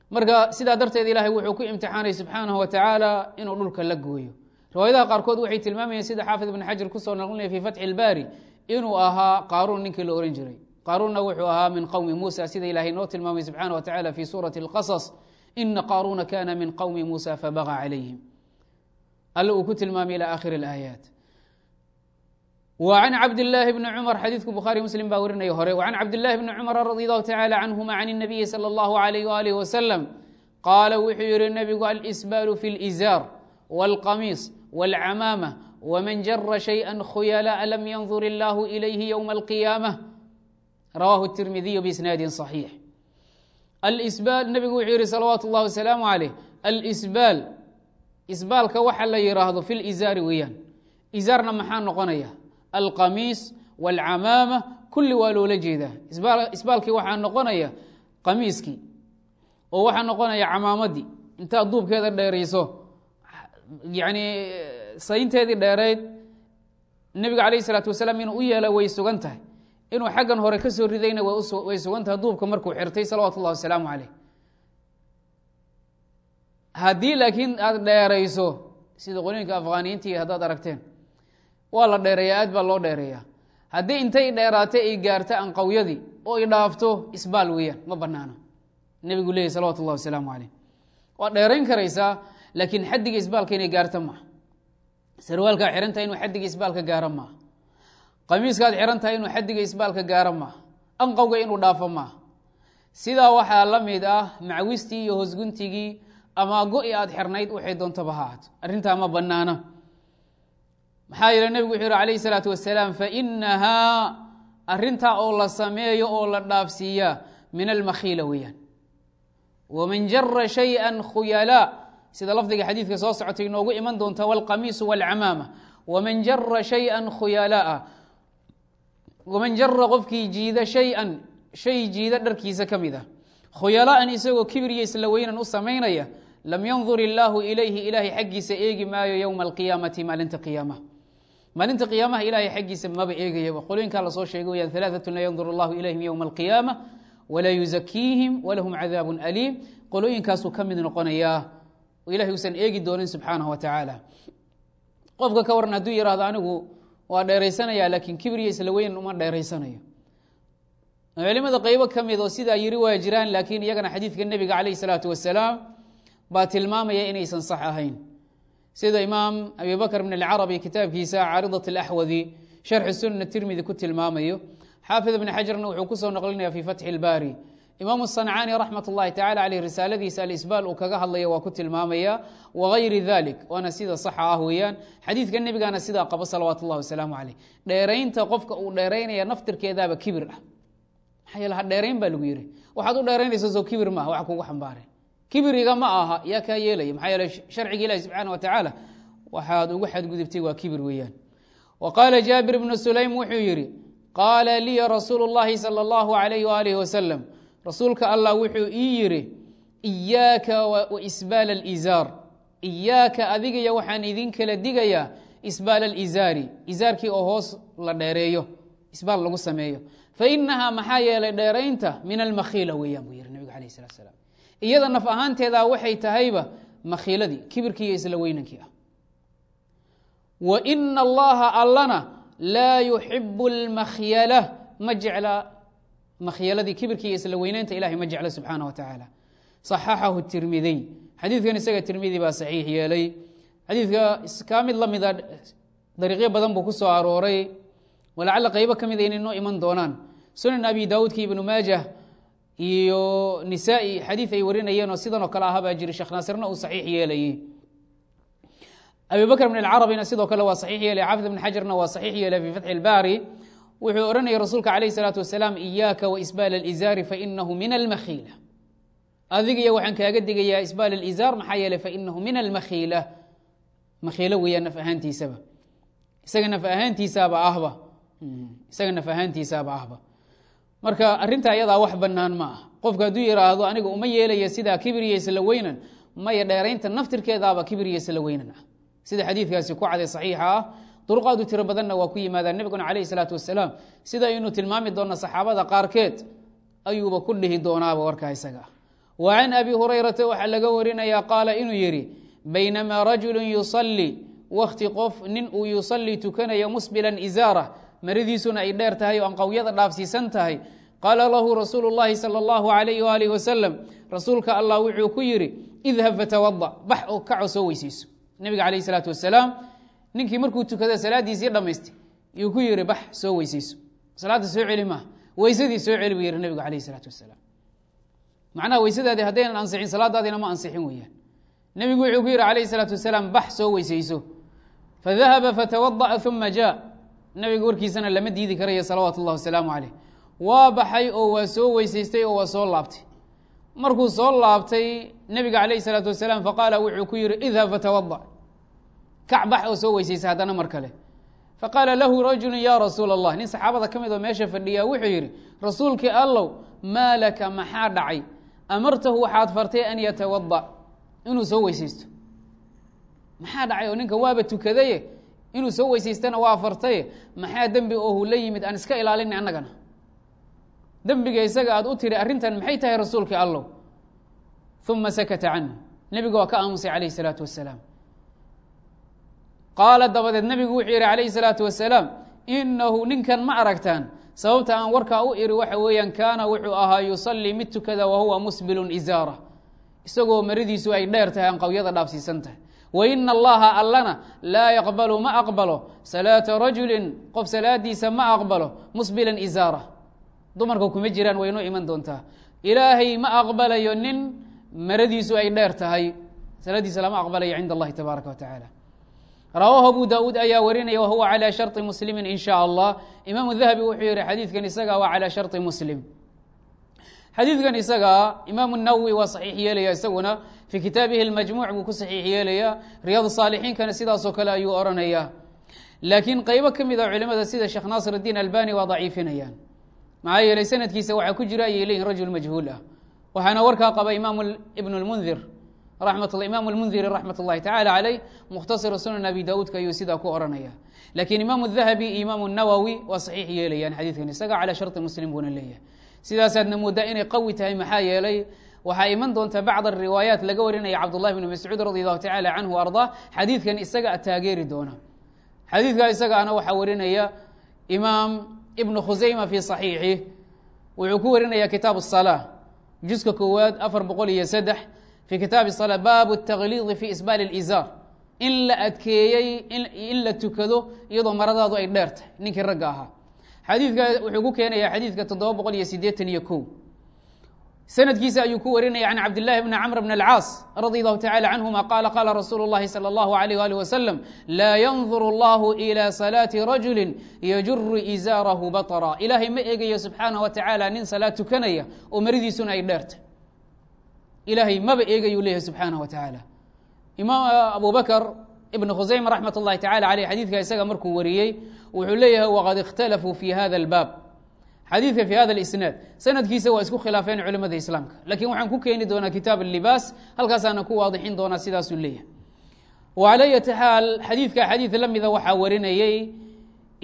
marka sidaa darteed ilaahay wuxuu ku imtixaanay subxaanahu wa tacaala inuu dhulka la gooyo riwaayadaha qaarkood waxay tilmaamayeen sida xaafid ibn xajar kusoo naqlinaya fi fatxi ilbaari inuu ahaa qaaruun ninkii la ohan jiray qaaruunna wuxuu ahaa min qowmi muusa sida ilahay noo tilmaamay subxaana wa tacala fi suurati اlqasas ina qaaruuna kana min qowmi muusa fabaga calayhim alle uu ku tilmaamay ilى akhiri اlaayaat w can cabdillaahi bni cumar xadiidku bukhaari muslim baa warinaya hore w can cabdillahi bni cumara radi allahu tacala canhuma can الnabiyi salى اllahu alayh walih wasalam qaala wuxuu yihi nebigu alisbaalu fi اlizaar wاlqamiis wاlcamaama wman jara shayئa khuyalaa lam yandur illahu ilayhi ywma alqiyaamة rawahu الtirmidiyu biisnaadi صaxiix alsbaal nebigu wuxuu yihi salawaatu اllah wasalaamu alayh alsbaal isbaalka waxa la yihaahdo fi lizaari weeyaan izaarna maxaa noqonaya alqamiis wاlcamaama kulli waa loola jeedaa isbaalkii waxaa noqonaya qamiiskii oo waxaa noqonaya camaamadii intaad duubkeeda dheerayso yani saynteedii dheereyd nebiga alayh isalaatu wasalaam inuu u yeela way sugan tahay. Inuu xaggan hore ka soo ridayna way sugan tahay duubka markuu xirtay salawatu اllah wasalaamu calayh. Haddii laakiin aada dheerayso sida qolooyinka afghaniyiintii haddaad aragteen waa la dheereeyaa aad baa loo dheereeyaa. Haddii intay dheeraatay ay gaarta anqawyadii oo ay dhaafto isbaal weeyaan ma banaana nebigu leeyahy salawatu اllah wasalaamu calayh. Waad dheerayn karaysaa laakiin xaddiga isbaalka inay gaarto maaha sarwaalkaad xihan tahay inuu xaddiga isbaalka gaaro maaha qamiiskaad tahay inuu xaddiga isbaalka gaaro maaha anqowga inuu dhaafo maaha sidaa waxaa la mid ah macwistii iyo hoosguntigii ama go-i aad xirnayd waxay doontaba ha arrintaa ma banaana maxaa yeele nebigu wuxuu yihi calayhi salaatu wasalaam fainahaa arrintaa oo la sameeyo oo la dhaafsiiyaa min almakhiila weeyaan. Waman jara shayئa khuyalaa sida lafdiga xadiidka soo socotay inoogu iman doonta wاlqamiisu wاlcamaama wman jara shaya khuyalaa waman jara qofkii jiida shayan shay jiida dharkiisa ka mid a khuyalaaan isagoo kibiriyo isla weynan u samaynaya lam yandur illaahu ilayhi ilaahay xaggiisa eegi maayo yowma alqiyaamati maalinta qiyaamaha. Maalinta qiyaamaha ilaahay xaggiisa maba eegayaba qolooyinkaa la soo sheegay weyaan alaaatun laa yandur allahu ilayhim yowma alqiyaama walaa yuzakiihim walahum cadaabun aliim. Qolooyinkaasuu ka mid noqonayaa oo ilahay uusan eegi doonin subxaanahu wa tacaala qofka ka waran hadduu yihahdo anigu waa dheeraysanaya laakiin kibriya isla weyn uma dheeraysanayo. Culimada qeybo ka mid oo sidaa yiri waa jiraan laakiin iyagana xadiidka nebiga calayh isalaatu wasalaam baa tilmaamaya inaysan sax ahayn. Sida imaam abi bakr alcarabi kitaabkiisa caaridat alaxwadi sharxi sunna tirmidi ku tilmaamayo. Xaafid ibni xajarna wuxuu ku soo noqlinaya fi fatxi اlbaari imaamu sancaani raxmat اllahi tacala aleyh risaaladiisa alisbaal uu kaga hadlaya waa ku tilmaamaya wagayri dalik waana sida saxa ah weeyaan xadiidka nebigana sidaa qabo salawaat اllahi wasalaamu caleyh dheeraynta qofka uu dheeraynaya naftirkeedaaba kibir ah maxaa yeele ha dheerayn baa lagu yihi waxaad u dheeraynaysa soo kibir maaha wax kugu xambaare kibiriga ma aha yaa kaa yeelaya maxaa yeele sharciga ilahi subxaana wa tacaala waxaad ugu xadgudubtay waa kibir weeyaan wa qaala jaabir bnu sulaym wuxuu yidhi qaala liya rasuulu اllahi salى اllahu alayh waalih wasalam rasuulka allah wuxuu ii yidhi iyaaka waisbaal alizaar. Iyaaka adigaya waxaan idin kala digayaa isbaal alizaari. Izaarkii oo hoos la dheereeyo isbaal lagu sameeyo. Fainahaa maxaa yeelay dheeraynta min almakhiila weeyaan buu yihi nabigu alayh salat slaam iyada naf ahaanteeda waxay tahayba makhiiladii kibirkii iyo isla weynankii ah. Wa ina allaha allana laa yuxibu اlmakhyala ma jecla makhyaladii kibirkii iyo isla weyneynta ilahay ma jecla subxaana wa tacaala. صaxaxahu tirmidiy xadiidkan isaga tirmidi baa saxiix yeelay. Xadiidka kaa mid lamida dariiqyo badan buu ku arooray. Walacalla qeybo ka mida inay noo iman doonaan. Sunan abi daawuudki ibnu maajah iyo nisaa-i xadiid ay warinayeen oo sidan oo kale aha baa jiri. Sheekh naasirna uu saxiix yeelayey abi bn alcarabina sidoo kale waa saxiix yeelay. Xaafid ibn xajarna waa saxiix yeelay fi fatxi اlbaari wuxuu odhanayay rasuulka calayh الsalaatu wasalaam iyaaka waisbaal alizaari fainahu min almakhiila. Adigiyo waxaan kaaga digayaa isbaal alizaar maxaa yeeley fainahu min almakhiila. Makhiilo weeyaan naf ahaantiisaba. Isaga naf ahaantiisaaba ahba. Isaga naf ahaantiisaaba ahba. Marka arrinta ayadaa wax banaan ma ah qofka hadduu yidhaahdo aniga uma yeelaya sidaa kibiriya isla weynan maya dheeraynta naftirkeedaaba kibiriya isla weynan ah. Sida xadiidkaasi ku caday saxiixa ah duruqaadu tiro badanna waa ku yimaadaan nebiguna calayh isalaatu wasalaam sida aynu tilmaami doona saxaabada qaarkeed ayuuba ku dhihi doonaaba warkaa isaga. Wa can abi hurayrata waxaa laga warinayaa qaala inuu yidhi baynamaa rajulu yusalii wakti qof nin uu yusalii tukanayo musbilan izaara maridiisuna ay dheer tahay oo anqawyada dhaafsiisan tahay. Qaala lahu rasuulu llahi sala allahu alayh waalih wasalam rasuulka allah wuxuu ku yidhi idhab fatawada bax oo kaco soo weysayso nebiga calayh isalaatu wasalaam ninkii markuu tukada salaadiisii dhamaystay. Yuu ku yihi bax soo weysayso. Salaadda soo celi maaha. Weysadii soo celi buu yihi nebigu calayh isalaatu wasalaam macnaha weysadaadii haddaynan ansixin salaadaadiina ma ansixin weeyaan. Nebigu wuxuu ku yihi calayh isalaatu wasalaam bax soo weysayso. Fadahaba fatawada'a uma jaa. Nebiga warkiisana lama diidi karayo salawaatu اllah wasalaamu caleyh waa baxay oo waa soo weysaystay oo waa soo laabtay. Markuu soo laabtay nebiga calayh isalaatu wasalaam faqaala wuxuu ku yihi idhab fatawada kac bax oo soo weysaysa haddana mar kale. Faqaala lahu rajulu ya rasuula allah nin saxaabada ka mid oo meesha fadhiya wuxuu yidhi rasuulkii allow maa laka maxaa dhacay? Amartahu waxaad fartay an yatawada inuu soo weysaysto. Maxaa dhacay oo ninka waaba tukadaye? Inuu soo weysaystana waa fartaye? Maxaa dembi oohu la yimid? Aan iska ilaalina annagana. Dembiga isaga aad u tiri arrintan maxay tahay rasuulkii allow? Uma sakata canhu. Nebiga waa ka aamusay calayh isalaatu wasalaam qaala dabadeed nebigu wuxuu yihi calayhi salaatu wasalaam inahu ninkan ma aragtaan. Sababta aan warkaa u iri waxa weeyaan kaana wuxuu ahaa yusalii mid tukada wahuwa musbilun izaara. Isagoo maridiisu ay dheer tahay anqawyada dhaafsiisan tahay. Waina allaha allana laa yaqbalu ma aqbalo. Salaata rajulin qof salaadiisa ma aqbalo musbilan izaara. Dumarka kuma jiraan waynoo iman doontaa. Ilaahay ma aqbalayo nin maradiisu ay dheer tahay. Salaadiisa lama aqbalayo cinda allahi tabaaraka wa tacaala rawaahu abu daauud ayaa warinaya wahuwa calى sharطi muslimi in sha allah imaamu dahabi wuxuu yihi xadiidkan isaga waa calى sharطi muslim xadiidkan isaga imaamu nawowi waa saxiix yeelaya isaguna fii kitaabihi اlmajmuuc buu ku saxiix yeelaya riyaad saalixiinkana sidaasoo kale ayuu oranaya laakiin qeybo ka mid a culimada sida sheekh naasir اdiin albani waa daciifinayaan maxaa yeeley sanadkiisa waxaa ku jira ayay leyihin rajul majhuul ah waxaana warkaa qaba imaam ibn اlmundir imaam اlmundiri raxmat اllahi tacala caleyh mukhtasira sunan abi daawuudka ayuu sidaa ku oranaya lakiin imaam الdahabi iyo imaam الnawowi waa saxiix yeelayaan xadiidkan isaga calى sharطi muslim buuna leeyahay sidaasaadna moodaa inay qawi tahay maxaa yeelay waxaa iman doonta bacd ariwaayaat laga warinaya cabdullahi bni mascuud radi allahu tacala canhu ardaa xadiidkan isaga taageeri doona xadiidka isagaana waxaa warinaya imaam ibnu khusayma fi صaxiixih wuxuu ku warinaya kitaab الsalaa juska koowaad afar boqol iyo saddex fi kitaab الsalaa baabu الtagliidi fi isbaal اlizaar in la adkeeyey in la tukado iyadoo maradaadu ay dheer tahay ninkii ragga ahaa xadiidka wuxuu ku keenaya xadiidka toddoba boqol iyo sideetan iyo ko sanadkiisa ayuu ku warinaya can cabdillahi bni camr bn alcaas radi allahu tacala canhuma qaala qaala rasuulu اllahi salى اllahu alayh ali wasalam laa yandur allahu ilى salaati rajuli yajuru izaarahu baطra ilaahay ma eegayo subxaanah wa tacaala nin salaad tukanaya oo maridiisuna ay dheertay ilaahay maba eegayu leeyahay subxaanah wa tacaala imaam abu bakr ibn khusayma raxmat اllahi tacala aleyh xadiidka isaga markuu wariyey wuxuu leeyahay waqad ikhtalafuu fi hada اlbaab xadiidka fi hada isnaad sanadkiisa waa isku khilaafeen culimada islaamka lakiin waxaan ku keeni doonaa kitaab libaas halkaasaana ku waadixin doonaa sidaasuu leeyahay wala yati xaal xadiidka xadiid la mida waxaa warinayey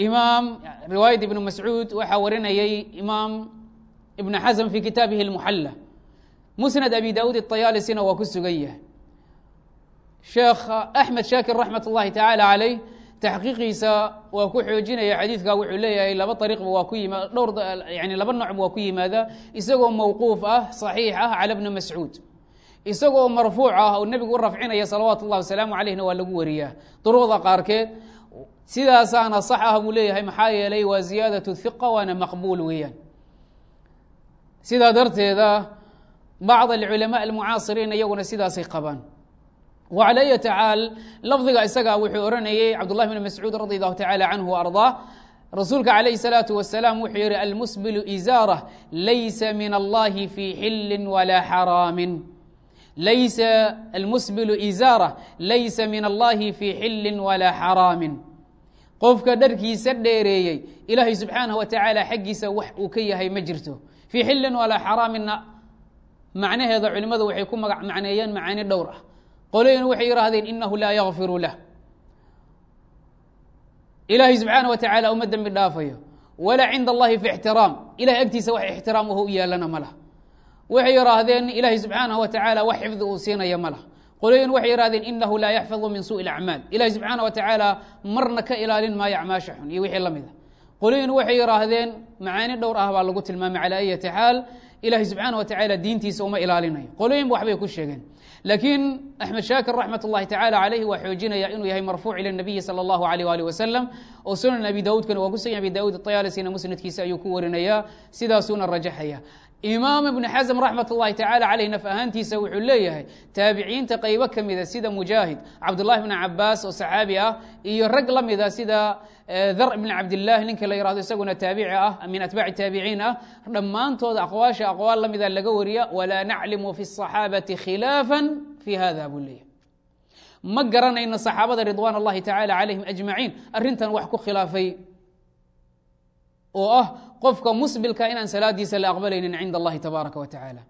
imaam riwaayat ibn mascuud waxaa warinayey imaam ibn xasm fi kitaabihi اlmuxalla musnad abi daud اطayaalisina waa ku sugan yahay sheekh axmed shaakir raxmat اllahi tacaala caleyh taxqiiqiisa waa ku xoojinaya xadiidka wuxuu leeyahay laba ariiqba waa ku yimaa dhowr yani laba nocba waa ku yimaada isagoo mawquuf ah صaxiix ah cala bni mascuud isagoo marfuuc ah oo nebigu u rafcinaya salawaatu اllah wasalaamu calayhna waa lagu wariyaa duruqda qaarkeed sidaasaana sax ah buu leeyahay maxaa yeelay waa ziyaadaة hiqa waana maqbuul weeyaan sidaa darteeda bacd alculamaa almucaasiriin iyaguna sidaasay qabaan wcalى ayati xaal lafdiga isaga wuxuu oranayey cabdullahi bn mascuud radi allahu tacala canhu ardaa rasuulka calayh الsalaatu wasalaam wuxuu yihi almusbilu izaarة laysa min allahi fi xili walaa xaraamin laysa almusbilu izaarة laysa min allahi fi xili walaa xaraamin qofka dharkiisa dheereeyey ilaahay subxaanaه wa tacaala xaggiisa wax uu ka yahay ma jirto fii xilin walaa xaraaminna macnaheeda culimmadu waxay ku maga macneeyeen macaani dhowr ah qolooyin waxay yihaahdeen inahu laa yakfiru lah ilaahay subxaana wa tacaala uma dembi dhaafayo walaa cinda allahi fi ixtiraam ilahay agtiisa wax ixtiraam uho u yaalana ma lah waxay yihaahdeen ilaahay subxaanaه wa tacaala wax xifdi uu siinaya ma lah qolooyin waxay yihahdeen inahu laa yaxfidu min suءi اacmaal ilahay subxaana wa tacaala marna ka ilaalin maayo acmaasha xun iyo wixii la mida qolooyin waxay yihaahdeen macaani dhowr ah baa lagu tilmaamay calى ayati xaal ilahay subxaana wa tacaala diintiisa uma ilaalinayo qolooyin ba waxbay ku sheegeen laakiin axmed shaakir raxmat اllahi tacala calayhi waa xoojinaya inuu yahay marfuuc ila nabiyi salى اllahu alayh alih wasalam oo sunan abi daawuudkana waa ku sugan abi daawud طayalisina musnadkiisa ayuu ku warinayaa sidaasuuna rajaxaya imaam ibn xasm raxmat اllahi tacala caleyh naf ahaantiisa wuxuu leeyahay taabiciinta qeybo ka mida sida mujaahid cabdullahi bn cabaas oo saxaabi ah iyo rag la mida sida dar ibn cabdilah ninka la yihahdo isaguna taabici ah min atbaaci taabiciin ah dhammaantooda aqwaasha aqwaal la mida laga wariya walaa naclimu fi الصaxaabati khilaafa fi hada buu leeyahy ma garanayno saxaabada ridwan اllahi tacala calayhim ajmaciin arrintan wax ku khilaafay oo ah qofka musbilka inaan salaadiisa la aqbalaynin cinda allahi tabaaraka wa tacaala.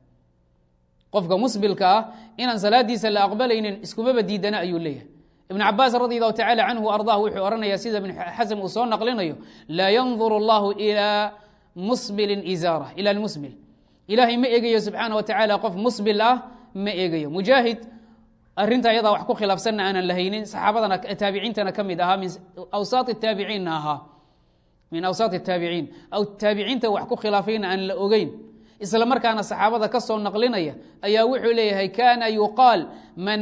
Qofka musbilka ah inaan salaadiisa la aqbalaynin iskumaba diidana ayuu leeyahay. Ibn cabaas radi allahu tacala canhu ardah wuxuu ohanaya sida ibn xasm uu soo naqlinayo laa yanduru allahu ilaa musbilin izaara ila lmusbil ilaahay ma eegayo subxaana wa tacaala qof musbil ah ma eegayo. Mujaahid arinta ayadaa wax ku khilaafsanna aanan lahaynin saxaabadana taabiciintana ka mid ahaa min awsaat taabiciinna ahaa min awsaat taabiciin aw taabiciinta wax ku khilaafayna aan la ogeyn. Isla markaana saxaabada ka soo naqlinaya ayaa wuxuu leeyahay kana yuqaal man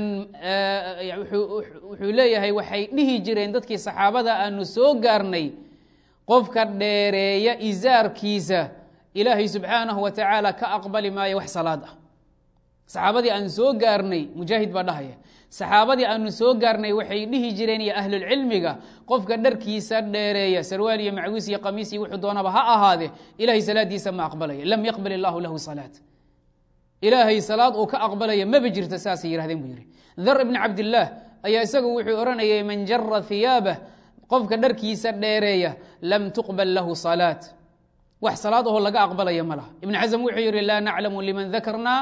wuxuu leeyahay waxay dhihi jireen dadkii saxaabada aanu soo gaarnay qofka dheereeya izaarkiisa. Ilaahay subxaanahu wa tacaala ka aqbali maayo wax salaad ah. Saxaabadii aan soo gaarnay mujaahid baa dhahaya saxaabadii aanu soo gaarnay waxay dhihi jireen iyo ahlulcilmiga qofka dharkiisa dheereeya sarwaal iyo macwiis iyo qamiis iyo wuxuu doonaba ha ahaade ilahay salaadiisa ma aqbalaya lam yaqbal illaahu lahu salaat ilaahay salaad uu ka aqbalaya maba jirto saasay yihahdeen buu yihi dar ibni cabdillaah ayaa isagu wuxuu odhanayay man jara hiyaabah qofka dharkiisa dheereeya lam tuqbal lahu salaat wax salaad aho laga aqbalaya ma laha. Ibn xasm wuxuu yihi laa naclamu liman dakarna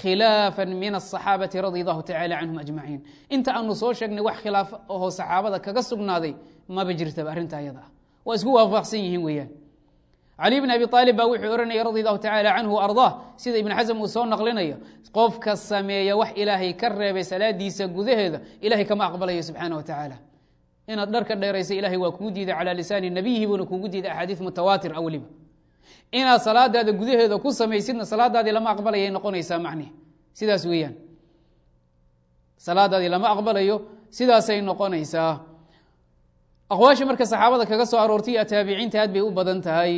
khilaafa min asaxaabati radi allahu tacala canhum ajmaciin inta aanu soo sheegnay wax khilaaf ahoo saxaabada kaga sugnaaday maba jirtaba arrinta ayada ah waa isku waafaqsan yihiin weeyaan cali bn abi aalib baa wuxuu ohanaya radi allahu tacaala canhu ardaa sida ibn xasm uu soo naqlinayo qofka sameeya wax ilaahay ka reebay salaadiisa gudaheeda ilahay kama aqbalayo subxaana wa tacaala inaad dharka dheeraysa ilahay waa kugu diiday calaa lisaani inaad salaadaada gudaheeda ku samaysidna salaadaadii lama aqbalayay noqonaysaa macnihi sidaas weeyaan. Salaadaadii lama aqbalayo sidaasay noqonaysaa. Aqwaasha marka saxaabada kaga soo aroortay iyo taabiciinta aad bay u badan tahay.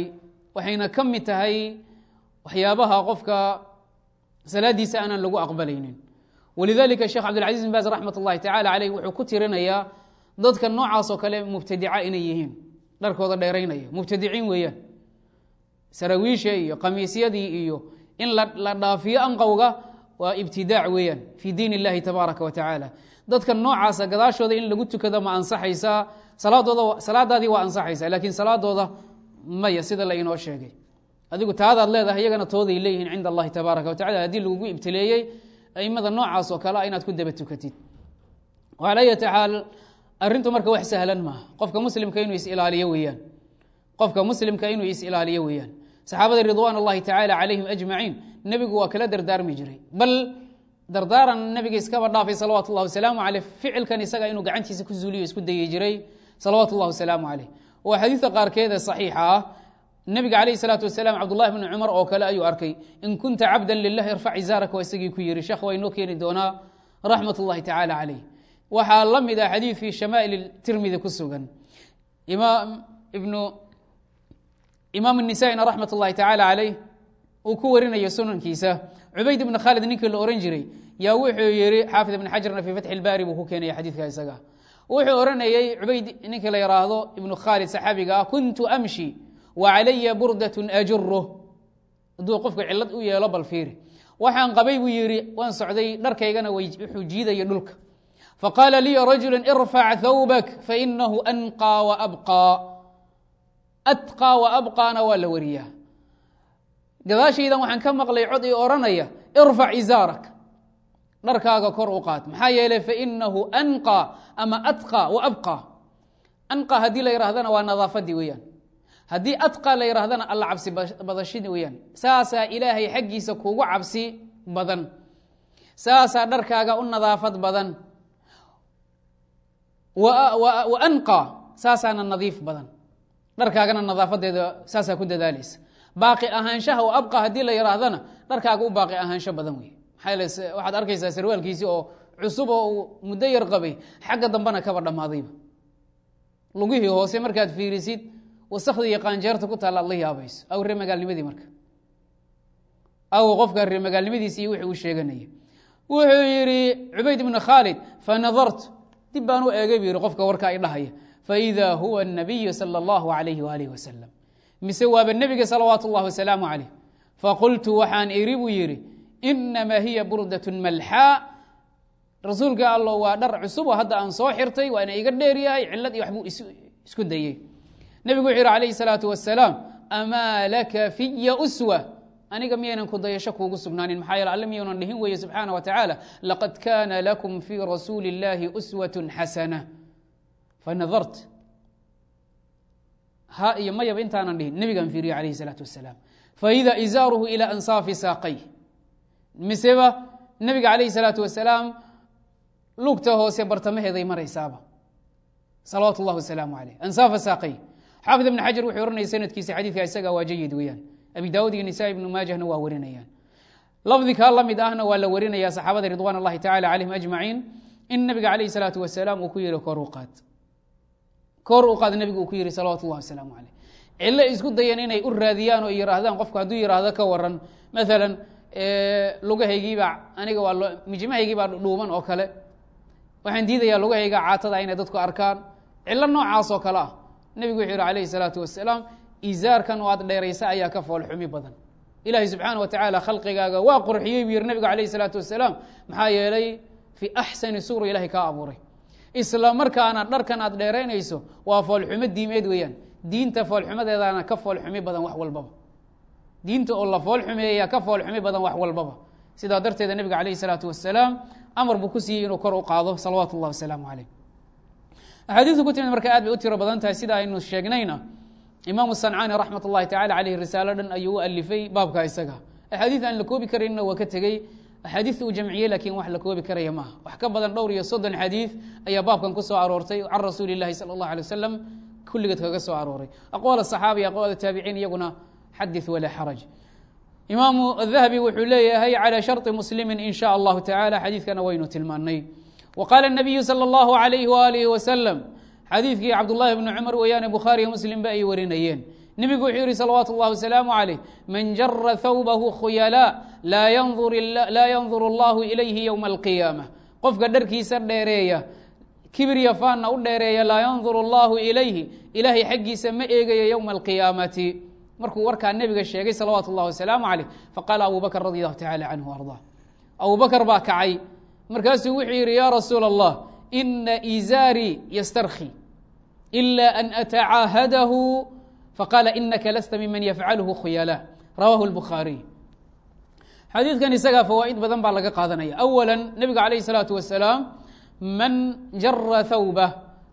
Waxayna ka mid tahay waxyaabaha qofka salaadiisa aanan lagu aqbalaynin. Walidalika sheekh cabdilcaziz bin baaz raxmat اllahi tacala caleyh wuxuu ku tirinayaa dadka noocaas oo kale mubtadica inay yihiin. Dharkooda dheeraynaya. Mubtadiciin weeyaan sarawiisha iyo kamiisyadii iyo in la dhaafiyo anqowga waa ibtidaac weeyaan fii diin اllahi tabaaraka wa tacaala. Dadka noocaasa gadaashooda in lagu tukado ma ansaxaysaa salaadaadii waa ansaxaysaa laakiin salaadooda maya sida la inoo sheegay. Adigu taadaad leedahay iyagana tooday leeyihiin cinda allahi tabaaraka wa tacala haddii lagugu ibtileeyey aimada noocaas oo kale inaad ku daba tukatid. Ala ayati xaal arrintu marka wax sahlan maaha. Qofka muslimka inuu isilaaliyo weeyaan. Qofka muslimka inuu is-ilaaliyo weeyaan saxaabada ridwaan اllahi tacaala calayhim ajmaciin nebigu waa kala dardaarmi jiray bal dardaaran nabiga iskaba dhaafay salawaatu اllah wasalaamu aleyh ficilkan isaga inuu gacantiisa ku zuuliyo isku dayi jiray salawaatu اllah wasalaamu caleyh oo xadiidka qaarkeeda saxiixa ah nebiga calayh salaatu wasalaam cabdullahi bni cumar oo kale ayuu arkay in kunta cabdan lilah irfac izaaraka waa isagii ku yihi sheekh waa inoo keeni doonaa raxmat اllahi tacaala caleyh waxaa la mid ah xadiid fii shamaa'il tirmidi ku sugan imaam ibnu imaam الnisaئina raxmat اllahi tacaala caleyh uu ku warinayo sunankiisa cubayd ibn khaalid ninkii la ohan jiray yaa wuxuu yihi xaafid ibn xajarna fii fatxi اlbaari buu ku keenaya xadiidka isaga wuxuu oranayey cubayd ninkii la yhaahdo ibnu khaalid saxaabiga ah kuntu amshi wa calaya burdaة ajuro hadduu qofka cilad u yeelo bal fiiri waxaan qabay buu yihi waan socday dharkaygana wuxuu jiidaya dhulka faqaala liya rajulu irfac thawbak fainahu anqى waabqى atqى waabqاna waa la wariyaa gadaashaydan waxaan ka maqlay cod ii odhanaya irfac izaarak dharkaaga kor u qaad maxaa yeeley fainahu anqى ama atqى waabqى anqى haddii la yidhahdana waa nadaafadii weeyaan haddii atqى la yidhahdana alla cabsi badashidi weeyaan saasaa ilaahay xaggiisa kugu cabsi badan saasaa dharkaaga u nadaafad badan wa anqى saasaana nadiif badan dharkaagana nadaafadeeda saasaa ku dadaalaysa baaqi ahaanshaha oo abqa haddii la yihaahdana dharkaaga u baaqi ahaansho badan wey waxaad arkaysaa sarwaalkiisii oo cusub oo uu muddo yar qabay xagga dambena kaba dhammaadayba. Lugihii hoose markaad fiirisid wasakda iyo qaanjeerta ku taalla ad la yaabayso. Aw ree magaalnimadii marka. Aw qofka ree magaalnimadiisi iyo wixii uu sheeganaya wuxuu yidhi cubayd ibnu khaalid fanadartu dib baan u eegay buu yihi qofka warka ay dhahaya faida huwa الnabiyu salى اllahu alayh waalih wasalam mise waaba nebiga salawaatu اllahi wasalaamu calayh faqultu waxaan iri buu yidhi inamaa hiya burdaة malxaa rasuulka allo waa dhar cusub oo hadda aan soo xirtay waana iga dheer yahay cilad iyo waxbuu isku dayey nebigu wuxuu yihi alayh الsalaatu wasalaam amaa laka fiya uswa aniga miyaynan ku dayasho kuugu sugnaanin maxaa yeele alle miyuunan dhihin weeye subxaana wa tacaala laqad kaana lakum fii rasuuli اllahi uswaة xasana fanadart ha iyo mayaba intaanan dhihin. Nebigaan fiiriye alayh isalaatu wasalaam faida izaaruhu ilaa ansaafi saaqay. Miseba nebiga calayhi salaatu wasalaam lugta hoose bartamaheeday maraysaaba. Salawaatu اllah wasalaamu aleyh ansaafa saaqay. Xaafid ibn xajar wuxuu oranaya sanadkiisa xadiidka isaga waa jayid weyaan abi daawud iyo nisa ibnu maajahna waa warinayaan. Lafdi kaa la mid ahna waa la warinaya saxaabada ridwan اllahi tacala calayhim ajmaciin. In nebiga calayh salaatu wasalaam uu ku yihi koruqaad koor u qaada nebigu uu ku yihi salawatu ullahi wasalaamu calayh. Cillo isku dayeen inay u raadiyaan oo yiraahdaan qofku hadduu yiraahdo ka waran maalan lugahaygiiba aniga waa mijmahaygiibaa dhuuban oo kale. Waxaan diidayaa lugahayga caatada inay dadku arkaan. Cillo noocaas oo kale ah. Nebigu wuxuu yihi calayhi salaatu wasalaam izaarkan oo aad dheeraysa ayaa ka foolxumi badan. Ilaahay subxaana wa tacaala khalqigaaga waa qurxiyey buu yihi nebigu calayhi salaatu wasalaam maxaa yeelay fii axsani suura ilahay kaa abuuray isla markaana dharkan aad dheeraynayso waa foolxumo diimeed weeyaan. Diinta foolxumadeedana ka foolxumi badan wax walbaba. Diinta oo la foolxumeeya ka foolxumi badan wax walbaba. Sidaa darteeda nebiga calayh isalaatu wasalaam amar buu ku siiyey inuu kor u qaado salawaatu llah wasalaamu caleyh axaadiidu ku timid marka aad bay u tiro badan tahay sida aynu sheegnayna. Imaamu sancaani raxmat ullahi tacala caleyh risaalo dhan ayuu u alifay baabka isaga. Axaadiid aan la koobi karayna waa ka tegey axaadiista uu jamciyey laakiin wax la koobi karaya maaha wax ka badan dhowr iyo soddon xadiid ayaa baabkan ku soo aroortay can rasuuli llahi sala allah alay wasalam kulligeed kaga soo arooray aqwaal asaxaaba iyo aqwaal ataabiciin iyaguna xadith walaa xaraj imaamu adahabi wuxuu leeyahay calى sharطi muslimi in sha allahu tacala xadiidkana waynu tilmaanay wa qaala الnabiyu salى اllahu alayhi waalihi wasalam xadiidkii cabdullahi bni cumar weeyaane bukhaariyo muslimba ay warinayeen nebigu wuxuu yihi salawaatu اllah wasalaamu calayh. Man jara thawbahu khuyalaa laa yandur allahu ilayhi ywma alqiyaama qofka dharkiisa dheereeya kibirya faanna u dheereeya laa yandur allahu ilayhi. Ilaahay xaggiisa ma eegayo ywma alqiyaamati markuu warkaa nebiga sheegay salawaatu اllah wasalaamu calayh. Faqaala abu bakr radi allahu tacala canhu ardaa. Abu bakr baa kacay. Markaasuu wuxuu yidhi ya rasuula allah ina izaarii ystarki ila an atacaahadahu faqaala inaka lasta miman yafcalhu khuyala rawahu lbukhaariy xadiidkan isagaa fawaa'id badan baa laga qaadanaya awala nebiga calayh salaatu wasalaam man jara thawbah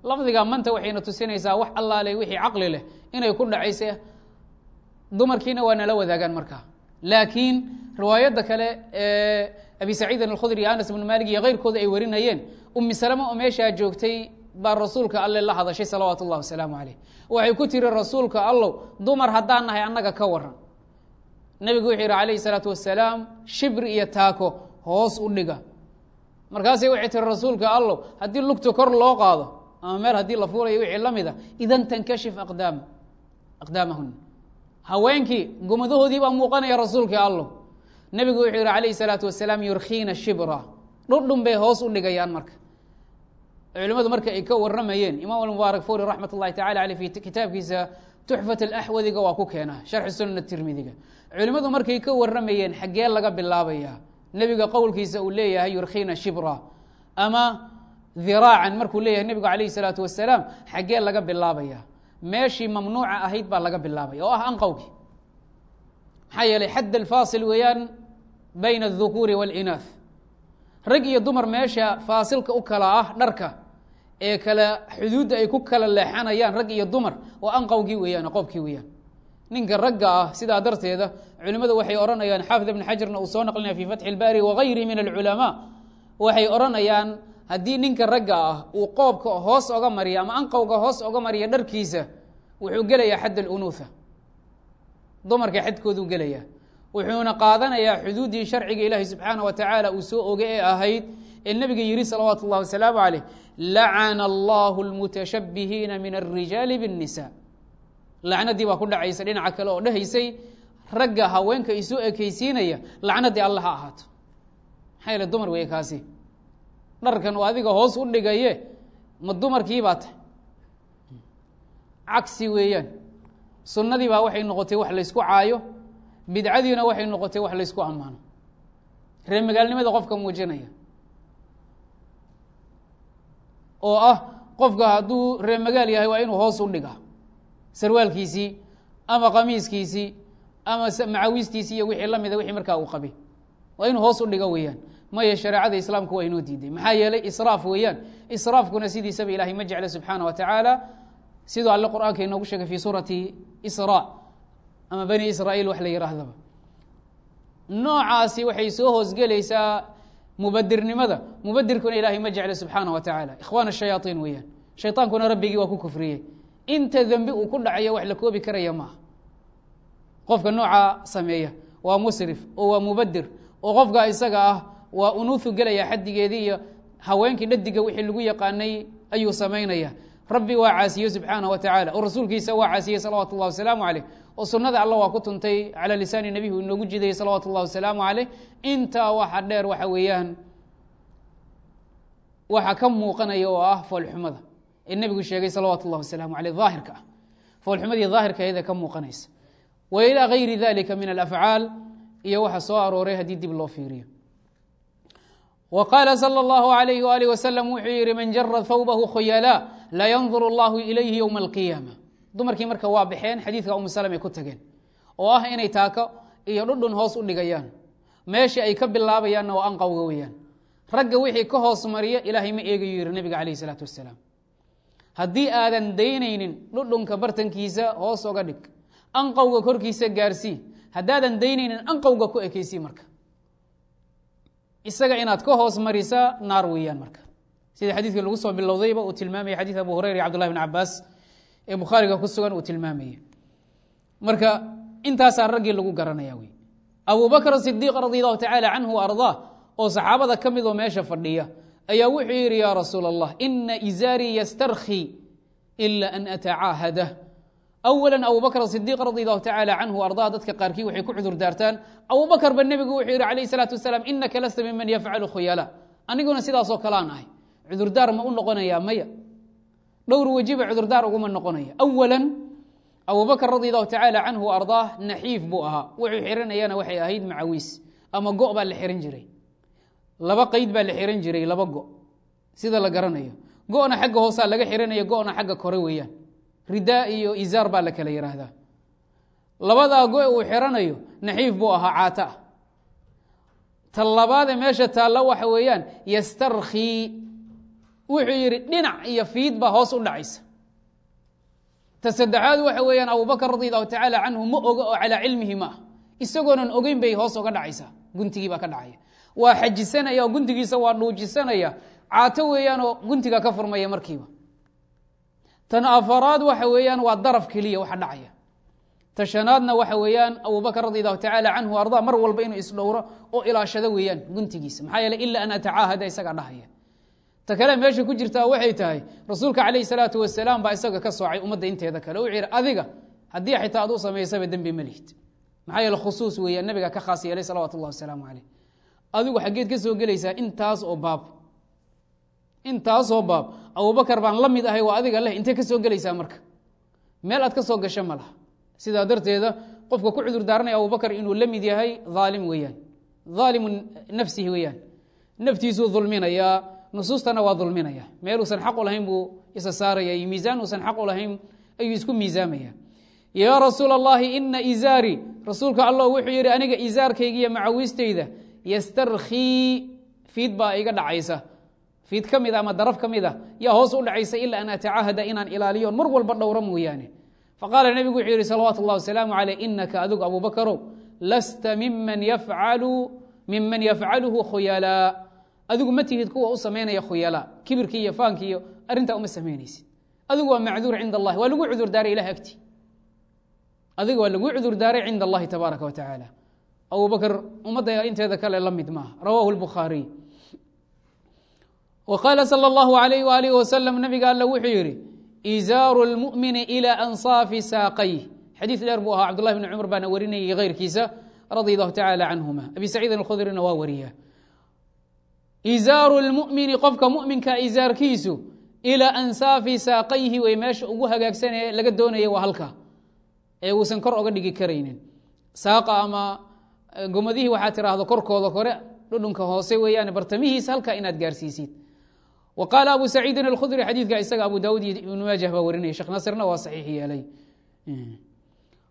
lafdiga manta waxayna tusinaysaa wax allaale wixii caqli leh inay ku dhacaysa dumarkiina waa nala wadaagaan markaa laakiin riwaayadda kale ee abi saciidin alkhudri anas bn maalik iyo keyrkooda ay warinayeen umi salama oo meeshaa joogtay baa rasuulka alle la hadashay salawaatu اllah wasalaamu calayh. Waxay ku tiri rasuulka allow dumar haddaan nahay annaga ka waran nebigu wuxuu yihi calayhi salaatu wasalaam shibri iyo taako hoos u dhiga. Markaasay waxay tiri rasuulka allow haddii lugta kor loo qaado ama meel haddii la fuulayo wixii la mida idan tankashif aqdaam aqdaamahuna haweenkii gumadahoodii baa muuqanaya rasuulka allow. Nebigu wuxuu yihi calayhi salaatu wasalaam yurkiina shibra. Dhudhun bay hoos u dhigayaan marka culimadu marka ay ka waramayeen imaam almubaarak furi raxmat ullahi tacala aleyh fi kitaabkiisa tuxfat alaxwadiga waa ku keena sharxi sunan tirmidiga. Culimadu markay ka waramayeen xaggee laga bilaabaya nebiga qowlkiisa uu leeyahay yurkiina shibra. Ama diraacan markuu leeyahay nebigu calayhi salaatu wasalaam xaggee laga bilaabaya. Meeshii mamnuuca ahayd baa laga bilaabaya oo ah anqowgi maxaa yeelay xadd alfaasil weeyaan bayna aldukuuri wاlinaah rag iyo dumar meesha faasilka u kala ah dharka ee kala xuduudda ay ku kala leexanayaan rag iyo dumar oo anqowgii weeyaan oo qoobkii weeyaan. Ninka ragga ah sidaa darteeda culimmadu waxay odhanayaan xaafid ibn xajarna uu soo naqlinaya fi fatxi اlbaari wagayri min alculamaa waxay odhanayaan haddii ninka ragga ah uu qoobka hoos oga mariya ama anqowga hoos oga mariya dharkiisa wuxuu gelayaa xadd alunuuha dumarka xadkooduu gelayaa. Wuxuuna qaadanayaa xuduuddii sharciga ilaahi subxaana wa tacaala uu soo oge ee ahayd ee nebiga yihi salawaatu اllahi wasalaamu calayh lacana allahu اlmutashabihiina min alrijaali bاnnisa lacnadii baa ku dhacaysa dhinaca kale oo dhehaysay ragga haweenka isoo ekeysiinaya lacnadii alle ha ahaato maxaa yeele dumar weeye kaasi dharkan oo adiga hoos u dhigaye ma dumarkii baa tahy cagsi weeyaan sunnadii baa waxay noqotay wax laysku caayo bidcadiina waxay noqotay wax laysku ammaano reer magaalnimada qofka muujinaya oo ah qofka hadduu reer magaal yahay waa inuu hoos u dhigaa. Sarwaalkiisii ama qamiiskiisii ama macawiistiisii iyo wixii lamida wixii markaa uu qabay. Waa inuu hoos u dhigo weeyaan. Maya shareecada islaamku waa inoo diiday. Maxaa yeelay israaf weeyaan. Israafkuna sidiisaba ilahay ma jecla subxaana wa tacaala. Siduu alle qur'aanka inoogu sheegay fi suurati isra ama bani israa'iil wax la yihaahdaba noocaasi waxay soo hoosgelaysaa mubadirnimada. Mubadirkuna ilaahay ma jecla subxaana wa tacaala ikhwaan ashayaaطiin weeyaan. Shayطaankuna rabbigii waa ku kufriyey. Inta dembi uu ku dhacayo wax la koobi karaya maaha. Qofka noocaa sameeya waa musrif oo waa mubadir oo qofka isaga ah waa unuuhu gelaya xaddigeedii iyo haweenkii dhadiga wixii lagu yaqaanay ayuu samaynaya rabbi waa caasiye subxaana wa tacaala oo rasuulkiisa waa caasiyey salawaatu اllah wasalaamu caleyh oo sunada alla waa ku tuntay calى lisaani nebihi uu inoogu jidayey salawaatu اllah wasalaamu caleyh intaa waxa dheer waxa weeyaan waxa ka muuqanaya oo ah foolxumada ee nebigu sheegay salawaatu اllah wasalaamu aleyh daahirka ah foolxumadii daahirka ayada ka muuqanaysa wa ilى gayri dalika min alafcaal iyo waxa soo arooray haddii dib loo fiiriyo w qaala slى اllahu عalayh alih waslm wuxuu yihi man jara thawbahu khuyalaa la yandur اllahu ilayhi ywma اlqiyaama dumarkii marka waa baxeen xadiidka umu salm ay ku tageen oo ah inay taako iyo dhudhun hoos u dhigayaan meeshii ay ka bilaabayaanna waa anqowga weeyaan ragga wixii ka hoos mariya ilaahay ma eegayu yihi nebiga alayh الsalaatu wasalaam haddii aadan daynaynin dhudhunka bartankiisa hoos oga dhig anqowga korkiisa gaarsii haddaadan daynaynin anqowga ku ekeysii marka isaga inaad ka hoos marisaa naar weeyaan marka. Sida xadiidkii lagu soo bilowdayba uu tilmaamaya xadiid abu hurayra iyo cbdullahi bn cabaas ee bukhaariga ku sugan uu tilmaamaya marka intaasaa raggii lagu garanaya wey abu bakr sidiiq radi allahu tacaala canhu ardaa oo saxaabada ka mid oo meesha fadhiya ayaa wuxuu yidhi yaa rasuul allah ina izaarii ystarkhii ila an atacaahada awala abu bakr sidiiq radi allahu tacaala canhu ardaa dadka qaarkii waxay ku cudur daartaan abu bakr ba nebigu wuxuu yihi calayh salaatu wasalaam inaka lasta miman yafcalu khuyala aniguna sidaasoo kalaan ahay cudurdaar ma u noqonaya maya dhowr wejiba cudurdaar uguma noqonaya awala abu bakr radi allahu tacaala canhu ardaah naxiif buu ahaa wuxuu xiranayana waxay ahayd macawiis ama go baa la xiran jiray laba qeyd baa la xiran jiray laba go sida la garanayo go-na xagga hoosaa laga xiranaya go-na xagga kore weeyaan ridaa iyo izaar baa la kala yidhaahdaa labadaa go uu xiranayo naxiif buu ahaa caata. Ah ta labaadee meesha taalla waxa weeyaan yastarkhii. Wuxuu yidhi dhinac iyo fiid baa hoos u dhacaysa. Ta saddexaad waxa weeyaan abubakr radi allahu tacaala canhu ma oga oo calaa cilmihi ma ah. Isagoonan ogeyn bay hoos oga dhacaysaa guntigii baa ka dhacaya. Waa xajisanaya oo guntigiisa waa dhuujisanaya caato weeyaanoo guntiga ka furmaya markiiba tan afaraad waxa weeyaan waa daraf keliya waxa dhacaya. Ta shanaadna waxa weeyaan abubakr radi allahu tacaala canhu ardaa mar walba inuu isdhowro oo ilaashado weeyaan guntigiisa maxaa yeele ila an atacaahada isagaa dhahaya. Ta kale meesha ku jirtaa waxay tahay rasuulka calayh salaatu wasalaam baa isaga ka soocay ummadda inteeda kale. U yihi adiga haddii xitaa ad u samaysaba dembi ma lihid. Maxaa yeele khusuus weeyaan nabiga ka khaas yeelay salawatu llahi wasalaamu caleyh adigu xaggeed ka soo gelaysaa intaas oo baab intaasoo baab abubakar baan la mid ahay waa adiga leh intee ka soo gelaysaa marka? Meel aad ka soo gasho ma laha. Sidaa darteeda qofka ku cudur daaranaya abubakar inuu la mid yahay aalim weeyaan. Aalimu nafsihi weeyaan. Naftiisuu dulminayaa nusuustana waa dulminaya. Meeluusan xaq u lahayn buu isa saaraya iyo miisaan uusan xaq u lahayn ayuu isku miisaamaya. Yaa rasuul allahi ina izaari rasuulka allah wuxuu yidhi aniga izaarkayga iyo macawiistayda ystarkhii fiid baa iga dhacaysa fiid ka mid a ama daraf ka mid a yaa hoos u dhacaysa ila an atacaahada inaan ilaaliyo. Mar walba dhowro mooyaane. Faqaala nebigu wuxuu yihi salawaatu اllah wasalaamu caleyh inaka adigu abubakarow lasta miman yafcalu miman yafcaluhu khuyalaa adigu ma tihid kuwa u samaynaya khuyalaa kibirkii iyo faankii iyo arrintaa uma samaynaysid adigu waa macduur cinda allahi waa lagu cudur daaray ilah agti. Adiga waa lagu cudur daaray cinda allahi tabaaraka wa tacaala. Abu bakr ummadda inteeda kale la mid maaha. Rawahu اlbukhaariy wqaala sal اllahu alayh waalih wasalam nabiga alle wuxuu yidhi izaaru lmumini ilى ansaafi saaqayh xadiid dheer buu ahaa cabdulahi bn cumar baana warinayay keyrkiisa radia alahu tacala canhuma abi saciidin alkhudrina waa wariya izaaru lmumini qofka muminka izaarkiisu ilaa ansaafi saaqayhi way meesha ugu hagaagsanee laga doonaya waa halka ee uusan kor oga dhigi karaynin saaqa ama gomadihii waxaa tiraahdo korkooda kore dhudhunka hoose weeyaan wa qaala abu saciidin alkhudri xadiidka isaga abu daawud iyo ibnu maajah baa warinaya sheekh naasirna waa saxiix yeelay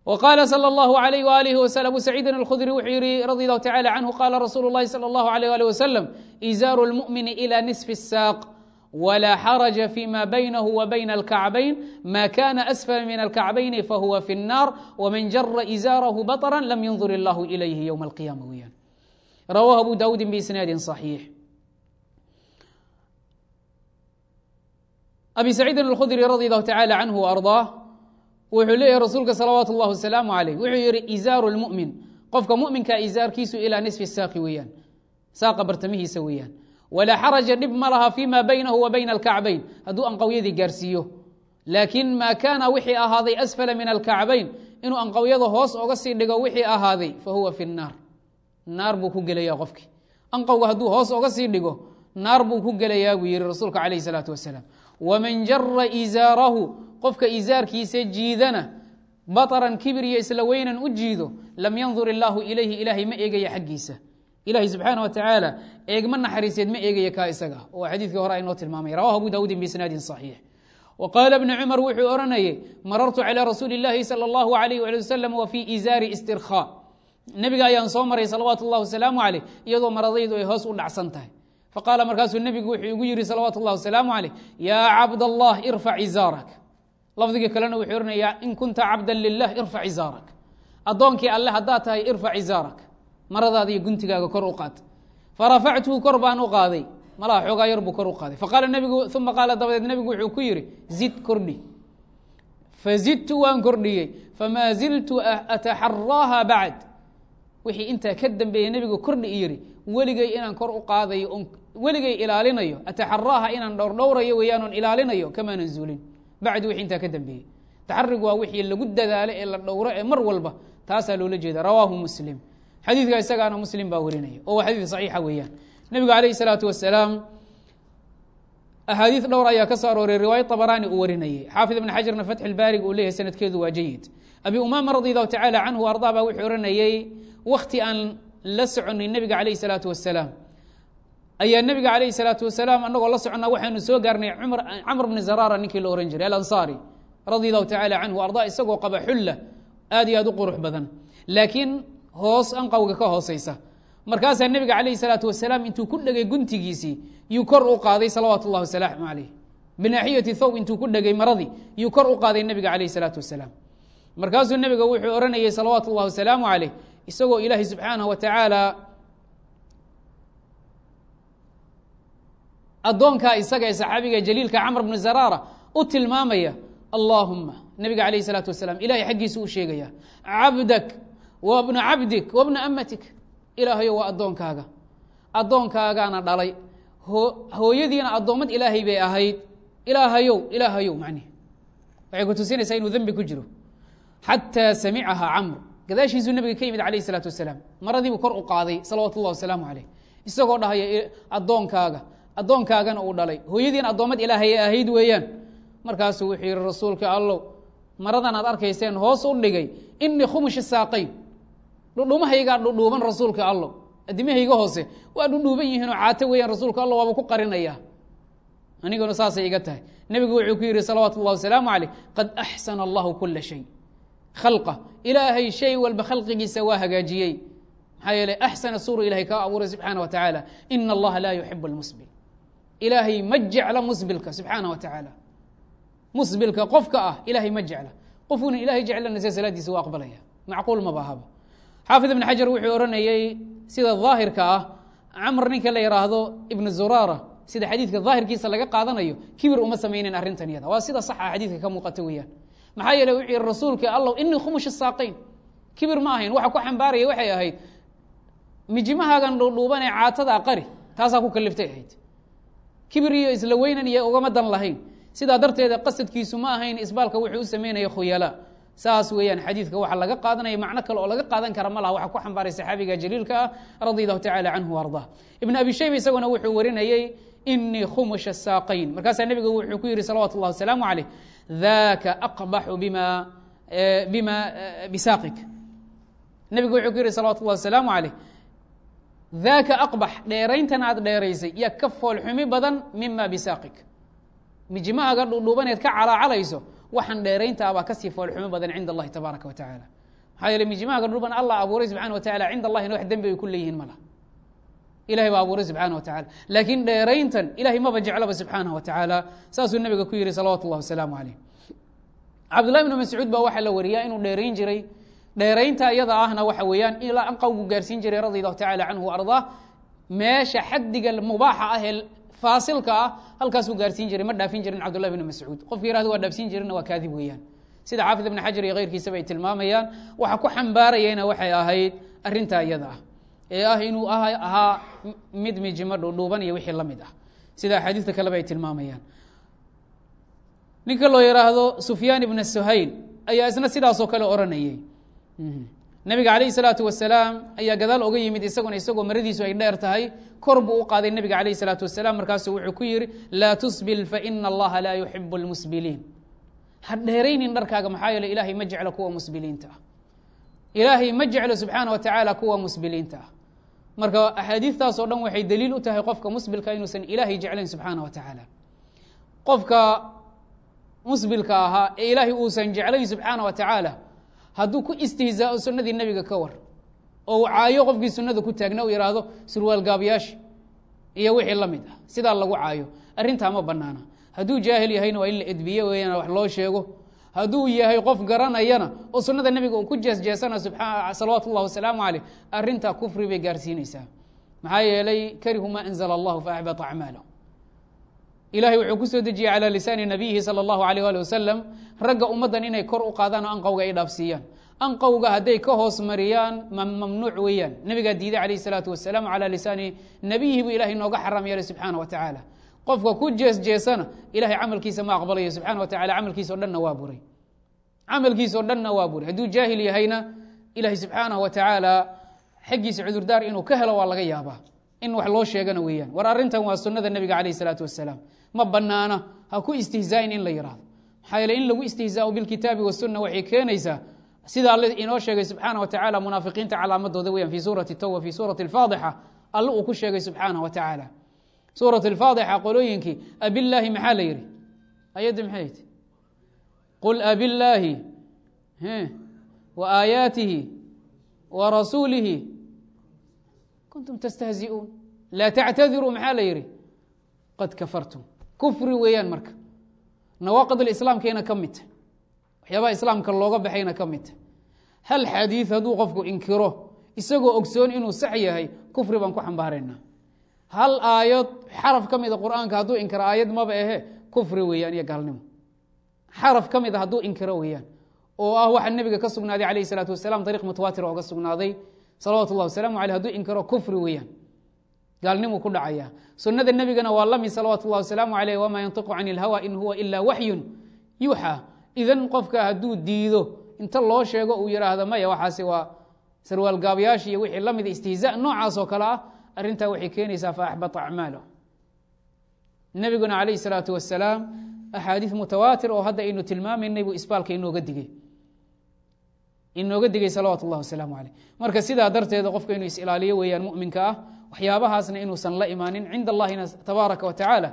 wa qaala salى اllahu alayh waalih wasl abu saciidin alkhudri wuxuu yihi radi allahu tacala canhu qaala rasuulu اllahi salى اllahu alayh ali wasalam izaaru lmumini ilى nisfi الsaaq wla xaraja fima baynahu wa bayna alkacbayn ma kana asfala min alkacbayni fahuwa fi الnar wman jara izaarahu baطra lam yandur illahu ilayhi ywma alqiyama weyaan rawahu abu daawudi biisnaadi صaxiix abi saciidin alkhudri radi allahu tacala canhu ardaa wuxuu leeyahy rasuulka salawaatu اllah wasalaamu alayh wuxuu yihi izaaru lmumin qofka muminka izaarkiisu ilaa nisfi saaqi weeyaan. Saaqa bartamihiisa weeyaan. Walaa xaraja dhib ma laha fima baynahu wa bayna alkacbayn hadduu anqawyadii gaarsiiyo. Laakiin maa kaana wixii ahaaday asfala min alkacbayn inuu anqawyada hoos oga sii dhigo wixii ahaaday fa huwa fi nnaar. Naar buu ku gelaya qofkii. Anqawga hadduu hoos oga sii dhigo naar buu ku gelayaa buu yihi rasuulka calayh salaatu wasalaam waman jara izaarahu qofka izaarkiisa jiidana baطran kibir iyo isla weynan u jiido lam yandur illaahu ilayhi ilaahay ma eegaya xaggiisa ilahi subxaana watacaala eegma naxariiseed ma eegaya kaa isaga oo xadiidkii hore aynoo tilmaamay rawahu abu daawudin biisnaadin صaxiix wa qaala bnu cumar wuxuu odhanayay marartu calى rasuuli اllahi salى اllahu alayh ali wasalam wa fii izaari istirkhaa nebiga ayaan soo maray salawaatu اllah wasalaamu caleyh iyadoo maradaydu ay hoos u dhacsan tahay faqaala markaasuu nebigu wuxuu igu yihi salawaatu اllah wasalaamu calayh yaa cabd allah irfac izaarak lafdigii kalena wuxuu oranayaa in kunta cabda lilah irfac izaarak. Addoonkii alle haddaad tahay irfac izaarak. Maradaada iyo guntigaaga kor u qaad. Farafactuhu kor baan u qaaday. Malaha xoogaa yar buu kor u qaaday. Faqaala nebigu uma qaala dabadeed nebigu wuxuu ku yihi zid kordhi. Fazidtu waan kordhiyey. Famaa ziltu ataxaraaha bacd. Wixii intaa ka dambeeyey nebigu kordhi i yihi weligay inaan kor u qaadayo weligay ilaalinayo ataxaraaha inaan dhowrdhowrayo weeyaan oon ilaalinayo kamaanan zuulin bacdi wixii intaa ka dambeeyey. Taxarigu waa wixii lagu dadaalo ee la dhowro ee mar walba taasaa loola jeeda rawaahu muslim. Xadiidka isagaana muslim baa warinaya oo waa xadiid saxiixa weeyaan. Nebigu calayhi salaatu wasalaam axaadiid dhowr ayaa ka soo arooray riwaayad طabaraani uu warinayey xaafid ibn xajarna fatx uu leeyahay sanadkeedu waa jayid abi umaama radi allahu tacala canhu ardaa baa wuxuu oranayey wakti aan la soconay nebiga calayhi salaatu wasalaam ayaa nebiga calayhi salaatu wasalaam anagoo la socona waxaanu soo gaarnay camr bni zarara ninkii la ohan jiray alansaari radia allahu tacaala canhu arda isagoo qaba xulla aad iyo aad u qurux badan. Laakiin hoos anqowga ka hooseysa markaasaa nebiga calayhi salaatu wasalaam intuu ku dhegay guntigiisii yuu kor u qaaday salawaatu اllah wasalaamu calayh binaaxiyati thow intuu ku dhegay maradii yuu kor u qaaday nebiga calayh salaatu wasalaam. Markaasuu nebiga wuxuu ohanayey salawaatu اllah wasalaamu calayh isagoo ilaahay subxaanah wa tacaala addoonkaa isaga ee saxaabiga jaliilka camr bni zaraara u tilmaamaya allaahuma nebiga calayh salaatu wasalaam ilahay xaggiisa u sheegaya cabdak wa bna cabdik wa bna amatik ilaahayo waa addoonkaaga. Addoonkaagaana dhalay. Hooyadiina addoommad ilaahay bay ahayd. Ilaahayow ilaahayow macnihi waxay ku tusinaysaa inuu dembi ku jiro. Xataa samicaha camr gadaashiisuu nebiga ka yimid calayh isalaatu wasalaam. Maradiibuu kor u qaaday salawaatu اllah wasalaamu calayh. Isagoo dhahaya addoonkaaga addoonkaagana uu dhalay. Hooyadiina addoommad ilaahay ahayd weeyaan. Markaasuu wuxuu yihi rasuulka allow maradan aad arkayseen hoos u dhigay. Inii khumushi saaqayn. Dhudhumahaygaa dhudhuuban rasuulka allow. Adimahayga hoose waa dhudhuuban yihiinoo caato weeyaan rasuulka alla waaba ku qarinaya. Aniguna saasay iga tahay. Nebigu wuxuu ku yihi salawaatu اllah wasalaamu calayh qad axsana allahu kula shay. Khalqa ilaahay shay walba khalqigiisa waa hagaajiyey. Maxaa yeeley axsana suuru ilahay kaa abuuray subxaana wa tacaala. Ina allaha laa yuxibu lmusbil ilaahay ma jecla musbilka subxaana wa tacaala musbilka qofka ah ilaahay ma jecla qofuna ilahay jeclana se salaadiisa waa aqbalaya macquul maba xaafid ibn xajar wuxuu ohanayey sida daahirka ah camr ninka la yidhaahdo ibn zurara sida xadiidka daahirkiisa laga qaadanayo kibir uma samaynen arrintan yada waa sida saxa xadiidka ka muuqata weeyaan maxaa yeele wuxuu yihi rasuulka allow inii khumush saaqayn kibir ma ahayn waxa ku xambaaraya waxay ahayd mijimahaagan dhuudhuuban ee caatada qari taasaa ku kaliftay ahayd kibir iyo isla weynan iyo ugama dan lahayn. Sidaa darteeda qasadkiisu ma ahayn isbaalka wuxuu u sameynaya khuyala. Saas weeyaan xadiidka waxaa laga qaadanaya macno kale oo laga qaadan kara ma laha ku xambaaray saxaabiga jaliilka ah radi allahu tacala canhu ardaa. Ibn abi shayba isaguna wuxuu warinayey inii khumusha saaqayn. Markaasaa nebigu wuxuu ku yihi salawatu اllah wasalaamu calayh daka aqbaxu bima bima bisaaqik. Nebigu wuxuu ku yihi salawatu اllah wasalaamu calayh daaka aqbax dheerayntan aad dheeraysay iyo ka foolxumi badan mima bisaaqik. Mijimahaaga dhudhuubaneed ka calaacalayso waxaan dheerayntaabaa ka sii foolxumo badan cinda allahi tabaaraka wa tacaala. Maxaa yeele mijimahaaga dhudhuban allah abuuray subxana wa tacala cinda allahina wax dembi ay ku leeyihiin ma laha ilahay baa abuuray subxaana wa tacala laakiin dheerayntan ilahay maba jeclaba subxaanah wa tacaala saasuu nebiga ku yihi salawatu اllah wasalaamu calayh cabdullahi bnu mascuud baa waxaa la wariyaa inuu dheerayn jiray dheeraynta iyada ahna waxa weeyaan ilaa anqawgu gaarsiin jiray radi allahu tacala canhu ardaa meesha xaddiga mubaaxa ah ee faasilka ah halkaasuu gaarsiin jiray ma dhaafin jirin cabdullahi bn mascuud. Qofki yihahdo waa dhaafsiin jirina waa kaadib weeyaan. Sida xaafid ibn xajar iyo keyrkiisaba ay tilmaamayaan waxa ku xambaarayana waxay ahayd arintaa iyada ah. Ee ah inuu ahaa mid mijimo dhuudhuuban iyo wixii la mid ah. Sida axaadiista kaleba ay tilmaamayaan. Ninka loo yidhaahdo sufyaan ibna suhayl ayaa isna sidaasoo kale odhanayay nabiga calayhi salaatu wasalaam ayaa gadaal oga yimid isaguna isagoo maradiisu ay dheer tahay. Kor buu u qaaday nebiga calayhi salaatu wasalaam markaasuu wuxuu ku yihi laa tusbil faina allaha laa yuxibu lmusbiliin ha dheeraynin dharkaaga maxaa yeele ilaahay ma jeclo kuwa musbiliinta. Ah ilaahay ma jeclo subxaana wa tacaala kuwa musbiliinta. Ah marka axaadiistaasoo dhan waxay daliil u tahay qofka musbilka inuusan ilaahay jeclayn subxaana wa tacaala. Qofka musbilka ahaa ee ilaahay uusan jeclayn subxaana wa tacaala hadduu ku istihzaao sunadii nebiga ka war oo uu caayo qofkii sunada ku taagna u yidhaahdo surwaal gaabiyaashi iyo wixii la mid ah. Sidaa lagu caayo arrintaa ma banaana hadduu jaahil yahayna waa in la edbiye weeyaan wax loo sheego. Hadduu yahay qof garanayana oo sunnada nebiga uu ku jeesjeesana salawaatu اllah wasalaamu caleyh arrintaa kufri bay gaarsiinaysaa. Maxaa yeelay karihu ma anzla allahu faaxbata acmaalah ilahay wuxuu ku soo dejiyey calى lisaani nabiyihi salى اllahu alيh ali wasalam ragga ummaddan inay kor u qaadaan oo anqowga ay dhaafsiiyaan anqowga hadday ka hoos mariyaan mamnuuc weeyaan nebigaa diiday calayh الsalaatu wasalaam calى lisaani nabiyihi buu ilahay nooga xaram yeelay subxaana wa tacaala qofka ku jees jeesana ilahay camalkiisa ma aqbalayo subxana wa tacala camalkiisa o dhanna waa buray camalkiisa o dhanna waa buray hadduu jaahil yahayna ilahay subxaanaه wa tacaala xaggiisa cudurdaar inuu ka helo waa laga yaabaa in wax loo sheegana weeyaan war arrintan waa sunnada nebiga calayh الsalaatu wasalaam ma banaana ha ku istihzaain in la yihahdo maxaa yeele in lagu istihzaao bilkitaabi wasunna waxay keenaysaa sida alle inoo sheegay subxaana wa munaafiqiinta calaamadooda weyan fi suurati tawba fi suurati اlfaadixa alle uu ku sheegay subxaanah wa suurat اlfaadixa qolooyinkii abilaahi maxaa la yihi ayadda maxay ti qul abilaahi wa aayaatihi wa rasuulihi. Kuntum tastahzi'uun. Laa tactadiruu maxaa la yihi qad kafartum kufri weeyaan marka. Nawaaqid islaamkayna ka midta waxyaabaha islaamka looga baxayna ka midta hal xadiid hadduu qofku inkiro isagoo ogsoon inuu sax yahay kufri baan ku xambaaraynaa hal aayad xaraf ka mida qur'aanka hadduu inkiro aayad maba ahe kufri weeyaan iyo gaalnimo. Xaraf ka mid a hadduu inkiro weeyaan oo ah waxa nebiga ka sugnaaday calayh isalaatu wasalam dariiq mutawaatir ooga sugnaaday. Salawatu llah wasalaamu aleyh haduu inkiro kufri weeyaan gaalnimuu ku dhacaya sunnada nebigana waa lami salawaatu اllah wasalaamu aleyh wama yantiqu can اlhawa in huwa ila waxyun yuuxa idan qofka hadduu diido inta loo sheego uu yihaahdo maya waxaasi waa sarwaal gaabayaasha iyo wixii la mida istihza noocaas oo kale ah arrintaa waxay keenaysaa faaxbata acmaalo nebiguna calayh الsalaatu wasalaam axaadiis mutawaatir oo hadda aynu tilmaamaynay buu isbaalka inooga digay inooga digay salawaatu اllah wasalaamu aleyh marka sidaa darteeda qofka inuu is-ilaaliyo weeyaan muminka ah waxyaabahaasna inuusan la imaanin cinda allahina tabaaraka wa tacaala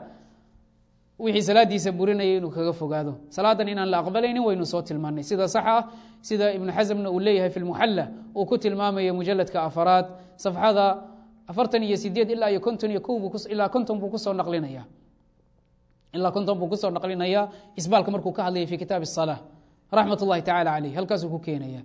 wixii salaadiisa burinaya inuu kaga fogaado salaadan inaan la aqbalaynin waynu soo tilmaanay sida sax ah sida ibnu xasamna uu leeyahay fi lmuxalla uu ku tilmaamayo mujaladka afaraad safxada afartan iyo sideed ilaa iyo konton iyo ko ilaa konton buu kusoo naqlinaya ilaa konton buu kusoo naqlinaya isbaalka markuu ka hadlayay fi kitaab الsalaa raxmat اllahi tacala caleyh halkaasuu ku keenaya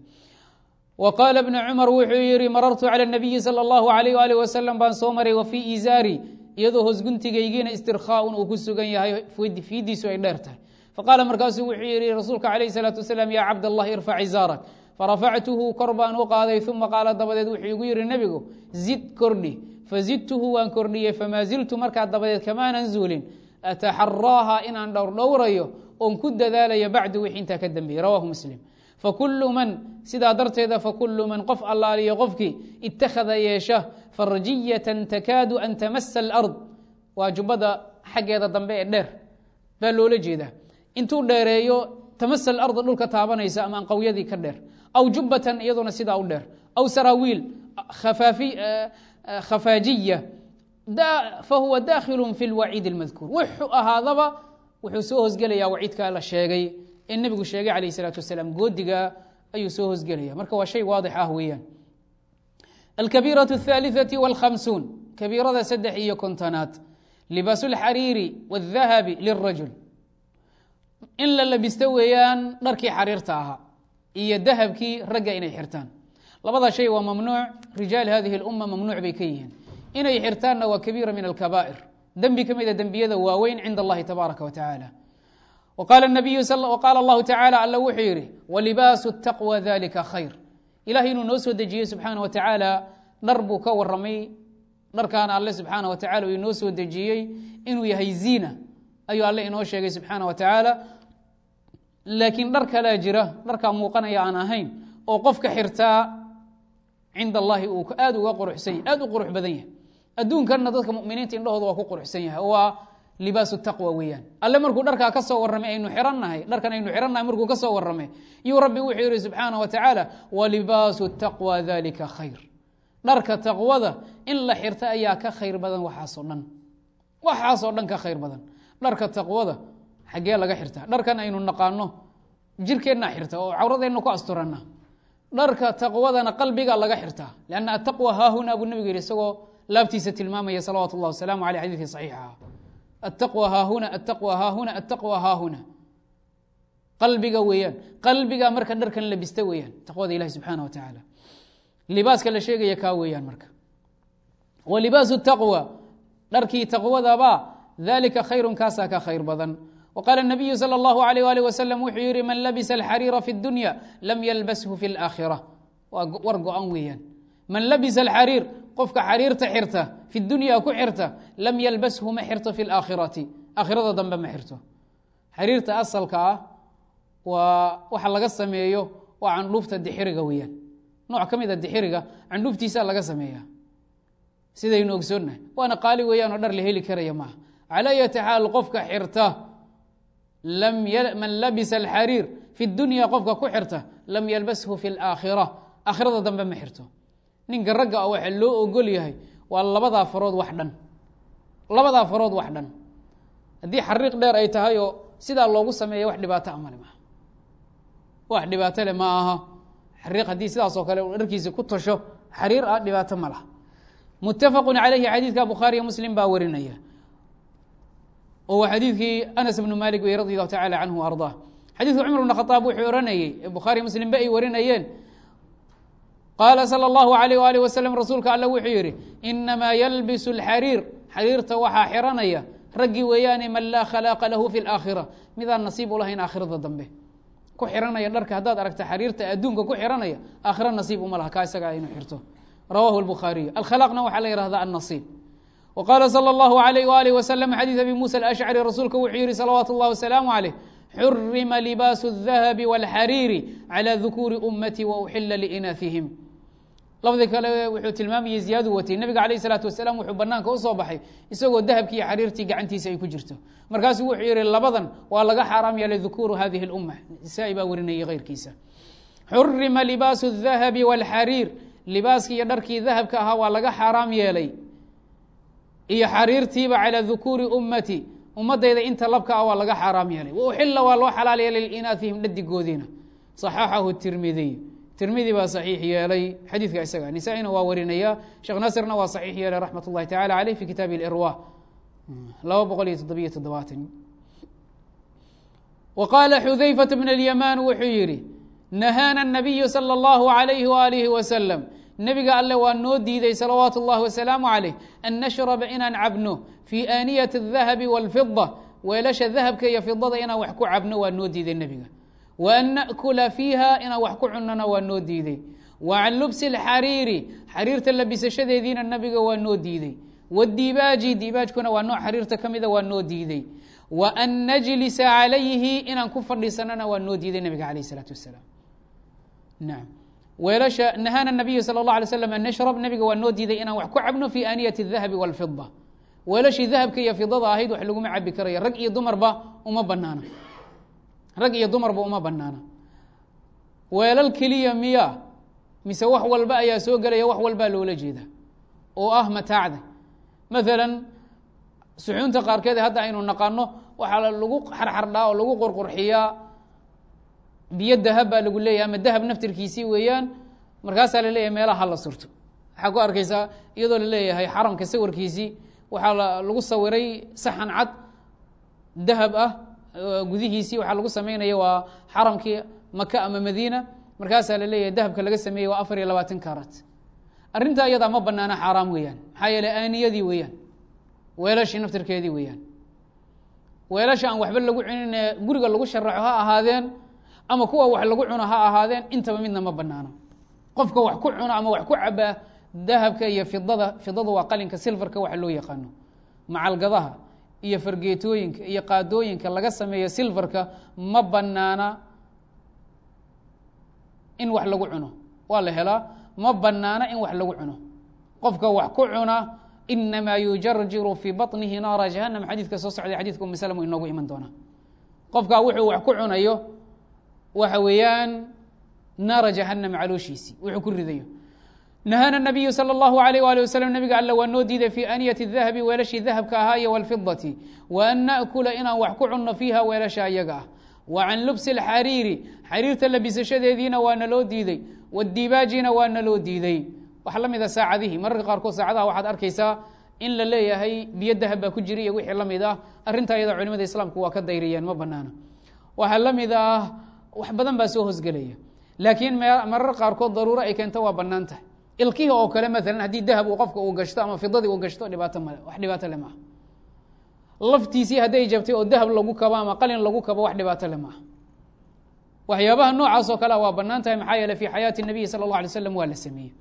wa qaala bnu cumar wuxuu yidhi marartu cala nabiyi sal allahu alayh ali wasalam baan soo maray wa fii izaari iyadoo hoosguntigaygiina istirkhaaun uu ku sugan yahay fiidiisu ay dheer tahay faqaala markaasuu wuxuu yidhi rasuulka calayh salaatu wasalaam yaa cabdallahi irfac izaarak farafactuhu kor baan u qaaday uma qaala dabadeed wuxuu igu yidhi nebigu zid kordhi fazidtuhu waan kordhiyey famaa ziltu markaa dabadeed kamaanan zuulin ataxaraaha inaan dhowrdhowrayo oon ku dadaalayo bacdu wixii intaa ka dambeeyey rawaahu muslim fakulu man sidaa darteeda fakulu man qof allaaliyo qofkii itakhada yeesha farjiyatan takaadu an tamasa alard waa jubbada xaggeeda dambe ee dheer. Baa loola jeedaa. Intuu dheereeyo tamasa alarda dhulka taabanaysa ama anqawyadii ka dheer. Aw jubbatan iyaduna sidaa u dheer. Aw saraawiil khafaajiya. Fahuwa daakhilu fi lwaciid اlmadkuur wuxuu ahaadaba wuxuu soo hosgelaya waciidka la sheegay ee nebigu sheegay calayh الsalaatu wasalaam goodiga ayuu soo hosgelaya marka waa shay waadix ah weeyaan alkabiiraة الثaaliثaةi wاlkhamsuun kabiirada saddex iyo kontonaad libaasu اlxariiri wالdahabi lirajul in la labisto weeyaan dharkii xariirta ahaa iyo dahabkii ragga inay xirtaan labada shay waa mamnuuc rijaal hadihi اluma mamnuuc bay ka yihiin inay xirtaanna waa kabiira min alkabaa'ir dembi ka mida dembiyada waaweyn cinda allahi tabaaraka wa tacaala qaala allahu tacaala alla wuxuu yidhi walibaasu taqwa dalika khayr ilahay inuu noo soo dejiyey subxaana wa tacaala dhar buu ka waramay dharkaana alle subxaana wa tacala uu inoo soo dejiyey inuu yahay ziina ayuu alle inoo sheegay subxaana wa tacaala laakiin dhar kalaa jira dharkaa muuqanaya aan ahayn oo qofka xirtaa cinda allahi uu aad uga quruxsan yahy aad u qurux badan waa ku quruxsan yahay libaasu taqwa weeyaan. Alle markuu dharkaa ka soo warramay aynu xirannahay dharkan aynu xirannahay markuu ka soo warramay yuu rabbi wuxuu yihi subxaana wa tacaala walibaasu taqwa dalika khayr. Dharka taqwada in la xirta ayaa ka khayr badan waxaasoo dhan. Waxaasoo dhan ka khayr badan. Dharka taqwada xaggee laga xirtaa dharkan aynu naqaano jirkeennaa xirta oo cawradeennu ku asturanna. Dharka taqwadana qalbiga laga xirtaa lanna ataqwa haahuna buu nebigu yihi isagoo laabtiisa tilmaamaya salawaatu اllah wasalaamu aleyh xadidkii saxiixaha attaqwa haahuna attaqwa haahuna attaqwa haahuna qalbiga weeyaan qalbiga marka dharkan labista weeyaan taqwada ilahi subxaana wa tacaala libaaska la sheegaya kaa weeyaan marka wa libaasu taqwa dharkii taqwadaba dalika khayrun kaasaa ka khayr badan وqال النبiyu slى الlه عليه aليه وsلم wuxuu yihi man labisa الxariira fi الdunya lam ylbashu fi الآkhirة waa war go-an weeyaan man labisa الxariir qofka xariirta xirta fi dunya ku xirta lam yalbashu ma xirto fi اlaakhirati aakhirada dambe ma xirto. Xariirta asalka ah waa waxa laga sameeyo waa candhuufta dixiriga weyaan nooc ka mida ah dixiriga candhuuftiisaa laga sameeyaa sidaynu ogsoonnahay waana qaali weeyaan oo dhar la heli karaya maaha. Calaa yati xaal qofka xirta man labisa alxariir fi dunya qofka ku xirta lam yalbashu fi اlaakhira aakhirada dambe ma xirto ninka ragga a waxa loo ogol yahay waa labadaa farood wax dhan. Labadaa farood wax dhan. Haddii xariiq dheer ay tahay oo sidaa loogu sameeya wax dhibaato a male maaha wax dhibaato le ma aha. Xariiq haddii sidaasoo kale dharkiisa ku tasho xariir ah dhibaato ma laha. Mutafaqu calayhi xadiidka bukhaariyo muslim baa warinaya. Oo waa xadiidkii anas bnu malik wey radi allahu tacala canhu ardaa xadidka cumar bn khaaab wuxuu ohanayey ee bukhaariy muslim ba ay warinayeen qaala salى اllahu alayh alih waslm rasuulka alla wuxuu yihi inamaa yalbisu اlxariir xariirta waxaa xiranaya raggii weeyaane man laa khalaaqa lahu fi اlaakhira midaan nasiib u lahayn aakhirada dambe ku xiranaya dharka haddaad aragta xariirta adduunka ku xiranaya aakhira nasiib uma laha kaa isagaa inuu xirto rawahu اlbukhaariy alkhalaaqna waxaa la yihahda annasiib وqاla slى الlه عlيه وaلiه وsلم xadيiث abi muسى الأشcري rasuulka wuxuu yihi salawat الlah وسلام عlيه xurima libaasu الذahب والxariiri عlى ذukuri أmtي وأxila لإnاثihim lafdi kale wuxuu tilmaamayey ziyaadu watay nebiga alayه الsلاaةu wasalaam wuxuu banaanka usoo baxay isagoo dahabkii iyo xariirtii gacantiisa ay ku jirto markaasuu wuxuu yihi labadan waa laga xaaraam yeelay ذukuru hadihi الأmة nisaa baa warinayay keyrkiisa xurima libaasu الذahب والxariir libaaskii iyo dharkii dahabka ahaa waa laga xaaraam yeelay iyo xariirtiiba calى dukuuri ummati ummadayda inta labka ah waa laga xaaraam yeelay wauxila waa loo xalaal yeelay liinaafihim dhadigoodiina صaxaxahu tirmidiy tirmidi baa saxiix yeelay xadiidka isaga nisaa-ina waa warinaya sheekh naasirna waa saxiix yeelay raxmat اllahi tacala aleyh fi kitaabi اlirwa laba boqol iyo toddobiyo toddobaatan wa qaala xudayfat bn اlyamaan wuxuu yihi nahaana الnabiyu salى اllahu عalayhi waalihi waslm nebiga alle waa noo diiday salawaatu اllahi wasalaamu calayh an nashraba inaan cabno fii aaniyati الdahabi wاlfida weelasha dahabka iyo fidada inaan wax ku cabno waa noo diiday nebiga wa an naأkula fiiha inaan wax ku cunona waa noo diiday wa can lubsi اlxariiri xariirta labisashadeediina nebiga waa noo diiday wاdibaaji dibaajkuna waa nooc xariirta ka mida waa noo diiday wa an najlisa calayhi inaan ku fadhiisanana waa noo diiday nebiga alayh الsalaatu wasalaam naam weelasha nahaana nabiyu sala اllah alay slam an nashrab nebiga waa noo diiday inaan wax ku cabno fi aaniyati الdahabi wاlfida weelashii dahabka iyo fidada ahayd wax laguma cabi karaya rag iyo dumarba uma banaana rag iyo dumarba uma banaana weelal keliya miya mise wax walba ayaa soo gelaya wax walbaa loola jeeda oo ah mataacda maala suxuunta qaarkeed hadda aynu naqano waxaa lagu xarxardhaa oo lagu qurqurxiyaa biyo dahab baa lagu leeyahay ama dahab naftirkiisii weeyaan markaasaa la leeyahay meelaha hala surto. Waxaa ku arkaysaa iyadoo la leeyahay xaramka sawirkiisii waxaa lagu sawiray saxan cad dahab ah gudihiisii waxaa lagu samaynaya waa xaramkii maka ama madiina. Markaasaa la leeyahay dahabka laga sameeyey waa afar iyo labaatan karat. Arrintaa iyadaa ma banaana xaaraam weeyaan. Maxaa yeeley aaniyadii weeyaan. Weelashii naftirkeedii weeyaan. Weelasha aan waxba lagu ee guriga lagu sharaxo ha ahaadeen ama kuwa wax lagu cuno ha ahaadeen intaba midna ma banaano qofka wax ku cuno ama wax ku cabaa dahabka iyo fidada fidada waa qalinka silfarka waxa loo yaqaano. Macalgadaha iyo fargeetooyinka iyo qaadooyinka laga sameeyo silfarka ma banaana in wax lagu cuno. Waa la helaa ma banaana in wax lagu cuno. Qofka wax ku cuna inamaa yujarjiru fii baطnihi naara jahanam xadiidka soo socday xadidka umi slm inoogu iman doonaa qofkaa wuxuu wax ku cunayo waxa weeyaan naara jahanam calooshiisii wuxuu ku ridayo nahaana nabiyu salى اllahu alayh ali waslm nabiga alle waa noo diiday fii aaniyati dahabi weelashii dahabka ahaa iyo wاlfidati wa an naأkula inaan wax ku cunno fiiha weelasha ayaga ah wa can lubsi اlxariiri xariirta labisashadeediina waa naloo diiday wاdibaajina waa naloo diiday waxaa la mid a saacadihii mararka qaarkood saacadaha waxaad arkaysaa in la leeyahay biyo dahab baa ku jira iyo wixii la mid ah arrintaa iyada culimada islaamku waa ka dayriyeen ma banaana waxaa la mid ah wax badan baa soo hosgelaya. Laakiin marar qaarkood daruuro ay keento waa bannaan tahay. Ilkihii oo kale maalan haddii dahab uu qofka uu gashto ama fidadii uu gashto dhibaato male wax dhibaato le maaha laftiisii hadday jabtay oo dahab lagu kabo ama qalin lagu kabo wax dhibaato le maaha waxyaabaha noocaas oo kale waa bannaan tahay maxaa yeele fi xayaati nabiyi sala اllah alay slam waa la sameeyey.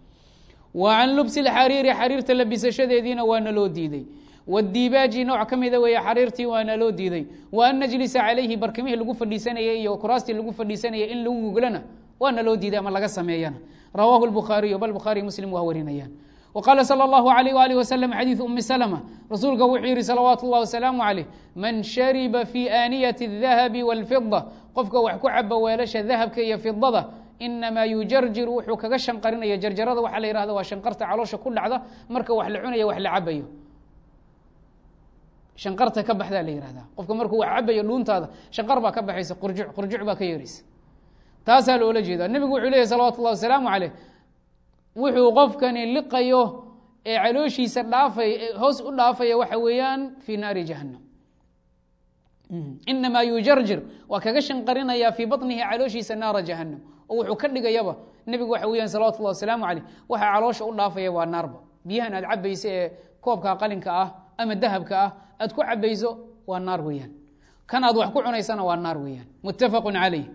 Wa can lubsi اlxariiri xariirta labisashadeediina waana loo diiday wاdibaaji nooc ka mida weeye xariirtii waana loo diiday wa an najlisa calayhi barkimihii lagu fadhiisanayay iyo kuraastii lagu fadhiisanayay in lagu guglana waana loo diiday ama laga sameeyana rawaahu الbukhaariyu bal bukhaari muslim waa warinayaan wqaala salى اllahu عalيh wali waslm xadiiثu umi slma rasuulka wuxuu yihi salawaatu اllah wasalaamu عaleyh man shariba fi aaniyati الdahabi wاlfida qofka wax ku caba weelasha dahabka iyo fidada inamaa yujarjir wuxuu kaga shanqarinaya jarjarada waxaa la yihahda waa shanqarta caloosha ku dhacda marka wax la cunaya wax la cabayo shanqarta ka baxdaa la yihahdaa qofka markuu wax cabayo dhuuntaada shanqar baa ka baxaysa qurjuc qurjuc baa ka yeeraysa taasaa loola jeedaa. Nebigu wuxuu leeyahy salawatu wasalaamu caleyh wuxuu qofkani liqayo ee calooshiisa dhaafay hoos u dhaafaya waxa weeyaan fii naari jahannam. Inamaa yujarjir waa kaga shanqarinayaa fii baطnihi calooshiisa naara jahannam. Oo wuxuu ka dhigayaba nebigu waxa weyaan salawatu wasalaamu caleyh waxaa caloosha u dhaafaya waa naarba. Biyahan aad cabaysa ee koobka qalinka ah ama dahabka ah aad ku cabayso waa naar weyaan kan aad wax ku cunaysana waa naar weyaan muttafaqu calayh.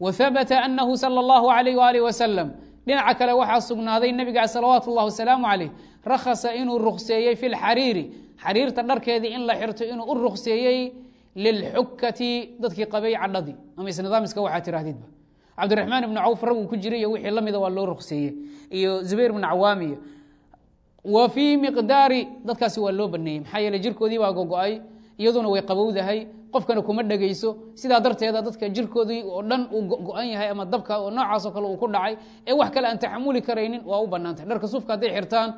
Wa habata anahu sala اllahu alayh alih wasalam dhinaca kale waxaa sugnaaday nebiga salawaatu اllah wasalaamu alayh rakhasa inuu rukseeyey fi lxariiri xariirta dharkeedii in la xirto inuu u rukseeyey lilxukati dadkii qabay cadhadii ama isnidaamiska waxaa tirahdidba cabdiraxmaan ibnu cawf raguu ku jiray iyo wixii la mida waa loo rukseeye iyo zubayr bn cawaam iyo wa fii miqdaari dadkaasi waa loo baneeyey maxaa yeele jirkoodii baa gogo-ay iyaduna way qabowdahay. Qofkana kuma dhegayso sidaa darteeda dadka jirkoodii oo dhan uu go-an yahay ama dabka oo noocaasoo kale uu ku dhacay ee wax kale aan taxamuli karaynin waa u banaantay dharka suufka hadday xirtaan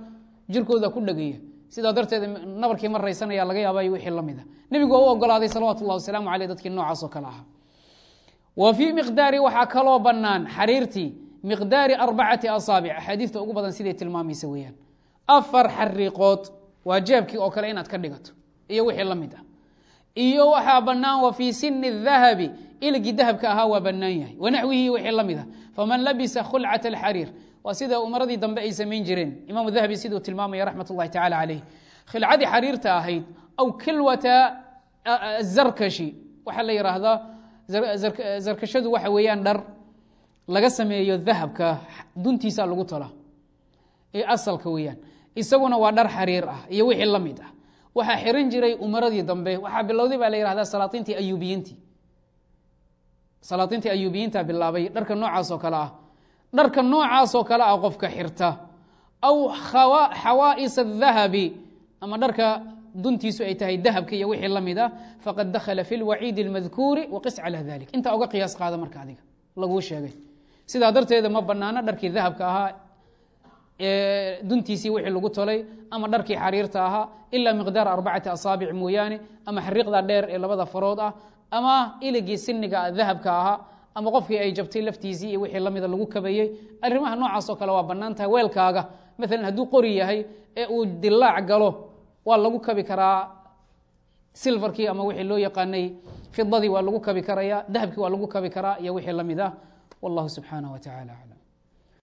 jirkooda ku dhegaya sidaa darteeda nabarkii ma raysanaya laga yaabay wixii la mida nebigu waa u ogolaaday salawatu llahi wasalaamu aleyh dadkii noocaasoo kale ahaa. Wa fii miqdaari waxaa kaloo banaan xariirtii miqdaari arbacati asaabic. Axaadiista ugu badan siday tilmaamaysa weeyaan afar xariiqood waa oo kale inaad ka dhigato iyo wixii la mid ah. Iyo waxaa banaan wa fii sini dahabi iligii dahabka ahaa waa banaan yahay. Wanaxwihi wixii la mid ah. Faman labisa khulcat alxariir. Waa sida umaradii dambe ay samayn jireen. Imaamu dahabi siduu tilmaamaya raxmat ullahi tacala caleyh khilcadii xariirta ahayd aw kilwata zarkashi. Waxaa la yidhaahdaa zarkashadu waxa weeyaan dhar laga sameeyo dahabka duntiisa lagu tala ee asalka weeyaan isaguna waa dhar xariir ah iyo wixii la mid ah. Waxaa xiran jiray umaradii dambe waxaa bilowday baa la yihahdaa salaatintii ayubiyiintii salaatintii ayubiyiinta bilaabay dharka noocaas oo kale ah. Dharka noocaas oo kale ah qofka xirta. Aw xawaa'is adahabi ama dharka duntiisu ay tahay dahabka iyo wixii la mid ah faqad dakhala fi lwaciidi اlmadkuuri waqis calى dalik intaa uga qiyaas qaada marka adiga laguu sheegay. Sidaa darteeda ma banaano dharkii dahabka ahaa duntiisii wixii lagu tolay ama dharkii xariirta ahaa ilaa miqdaar arbacati asaabic mooyaane ama xariiqda dheer ee labada farood ah ama iligii siniga dahabka ahaa ama qofkii ay jabtay laftiisii iyo wixii lamida lagu kabayey arrimaha noocaas oo kale waa bannaan weelkaaga. Maalan hadduu qori yahay ee uu dilaac galo waa lagu kabi karaa silfarkii ama wixii loo yaqaanay fidadii waa lagu kabi karaya dahabkii waa lagu kabi karaa iyo wixii la mid ah. Wallahu subxaanah wa tacala aclam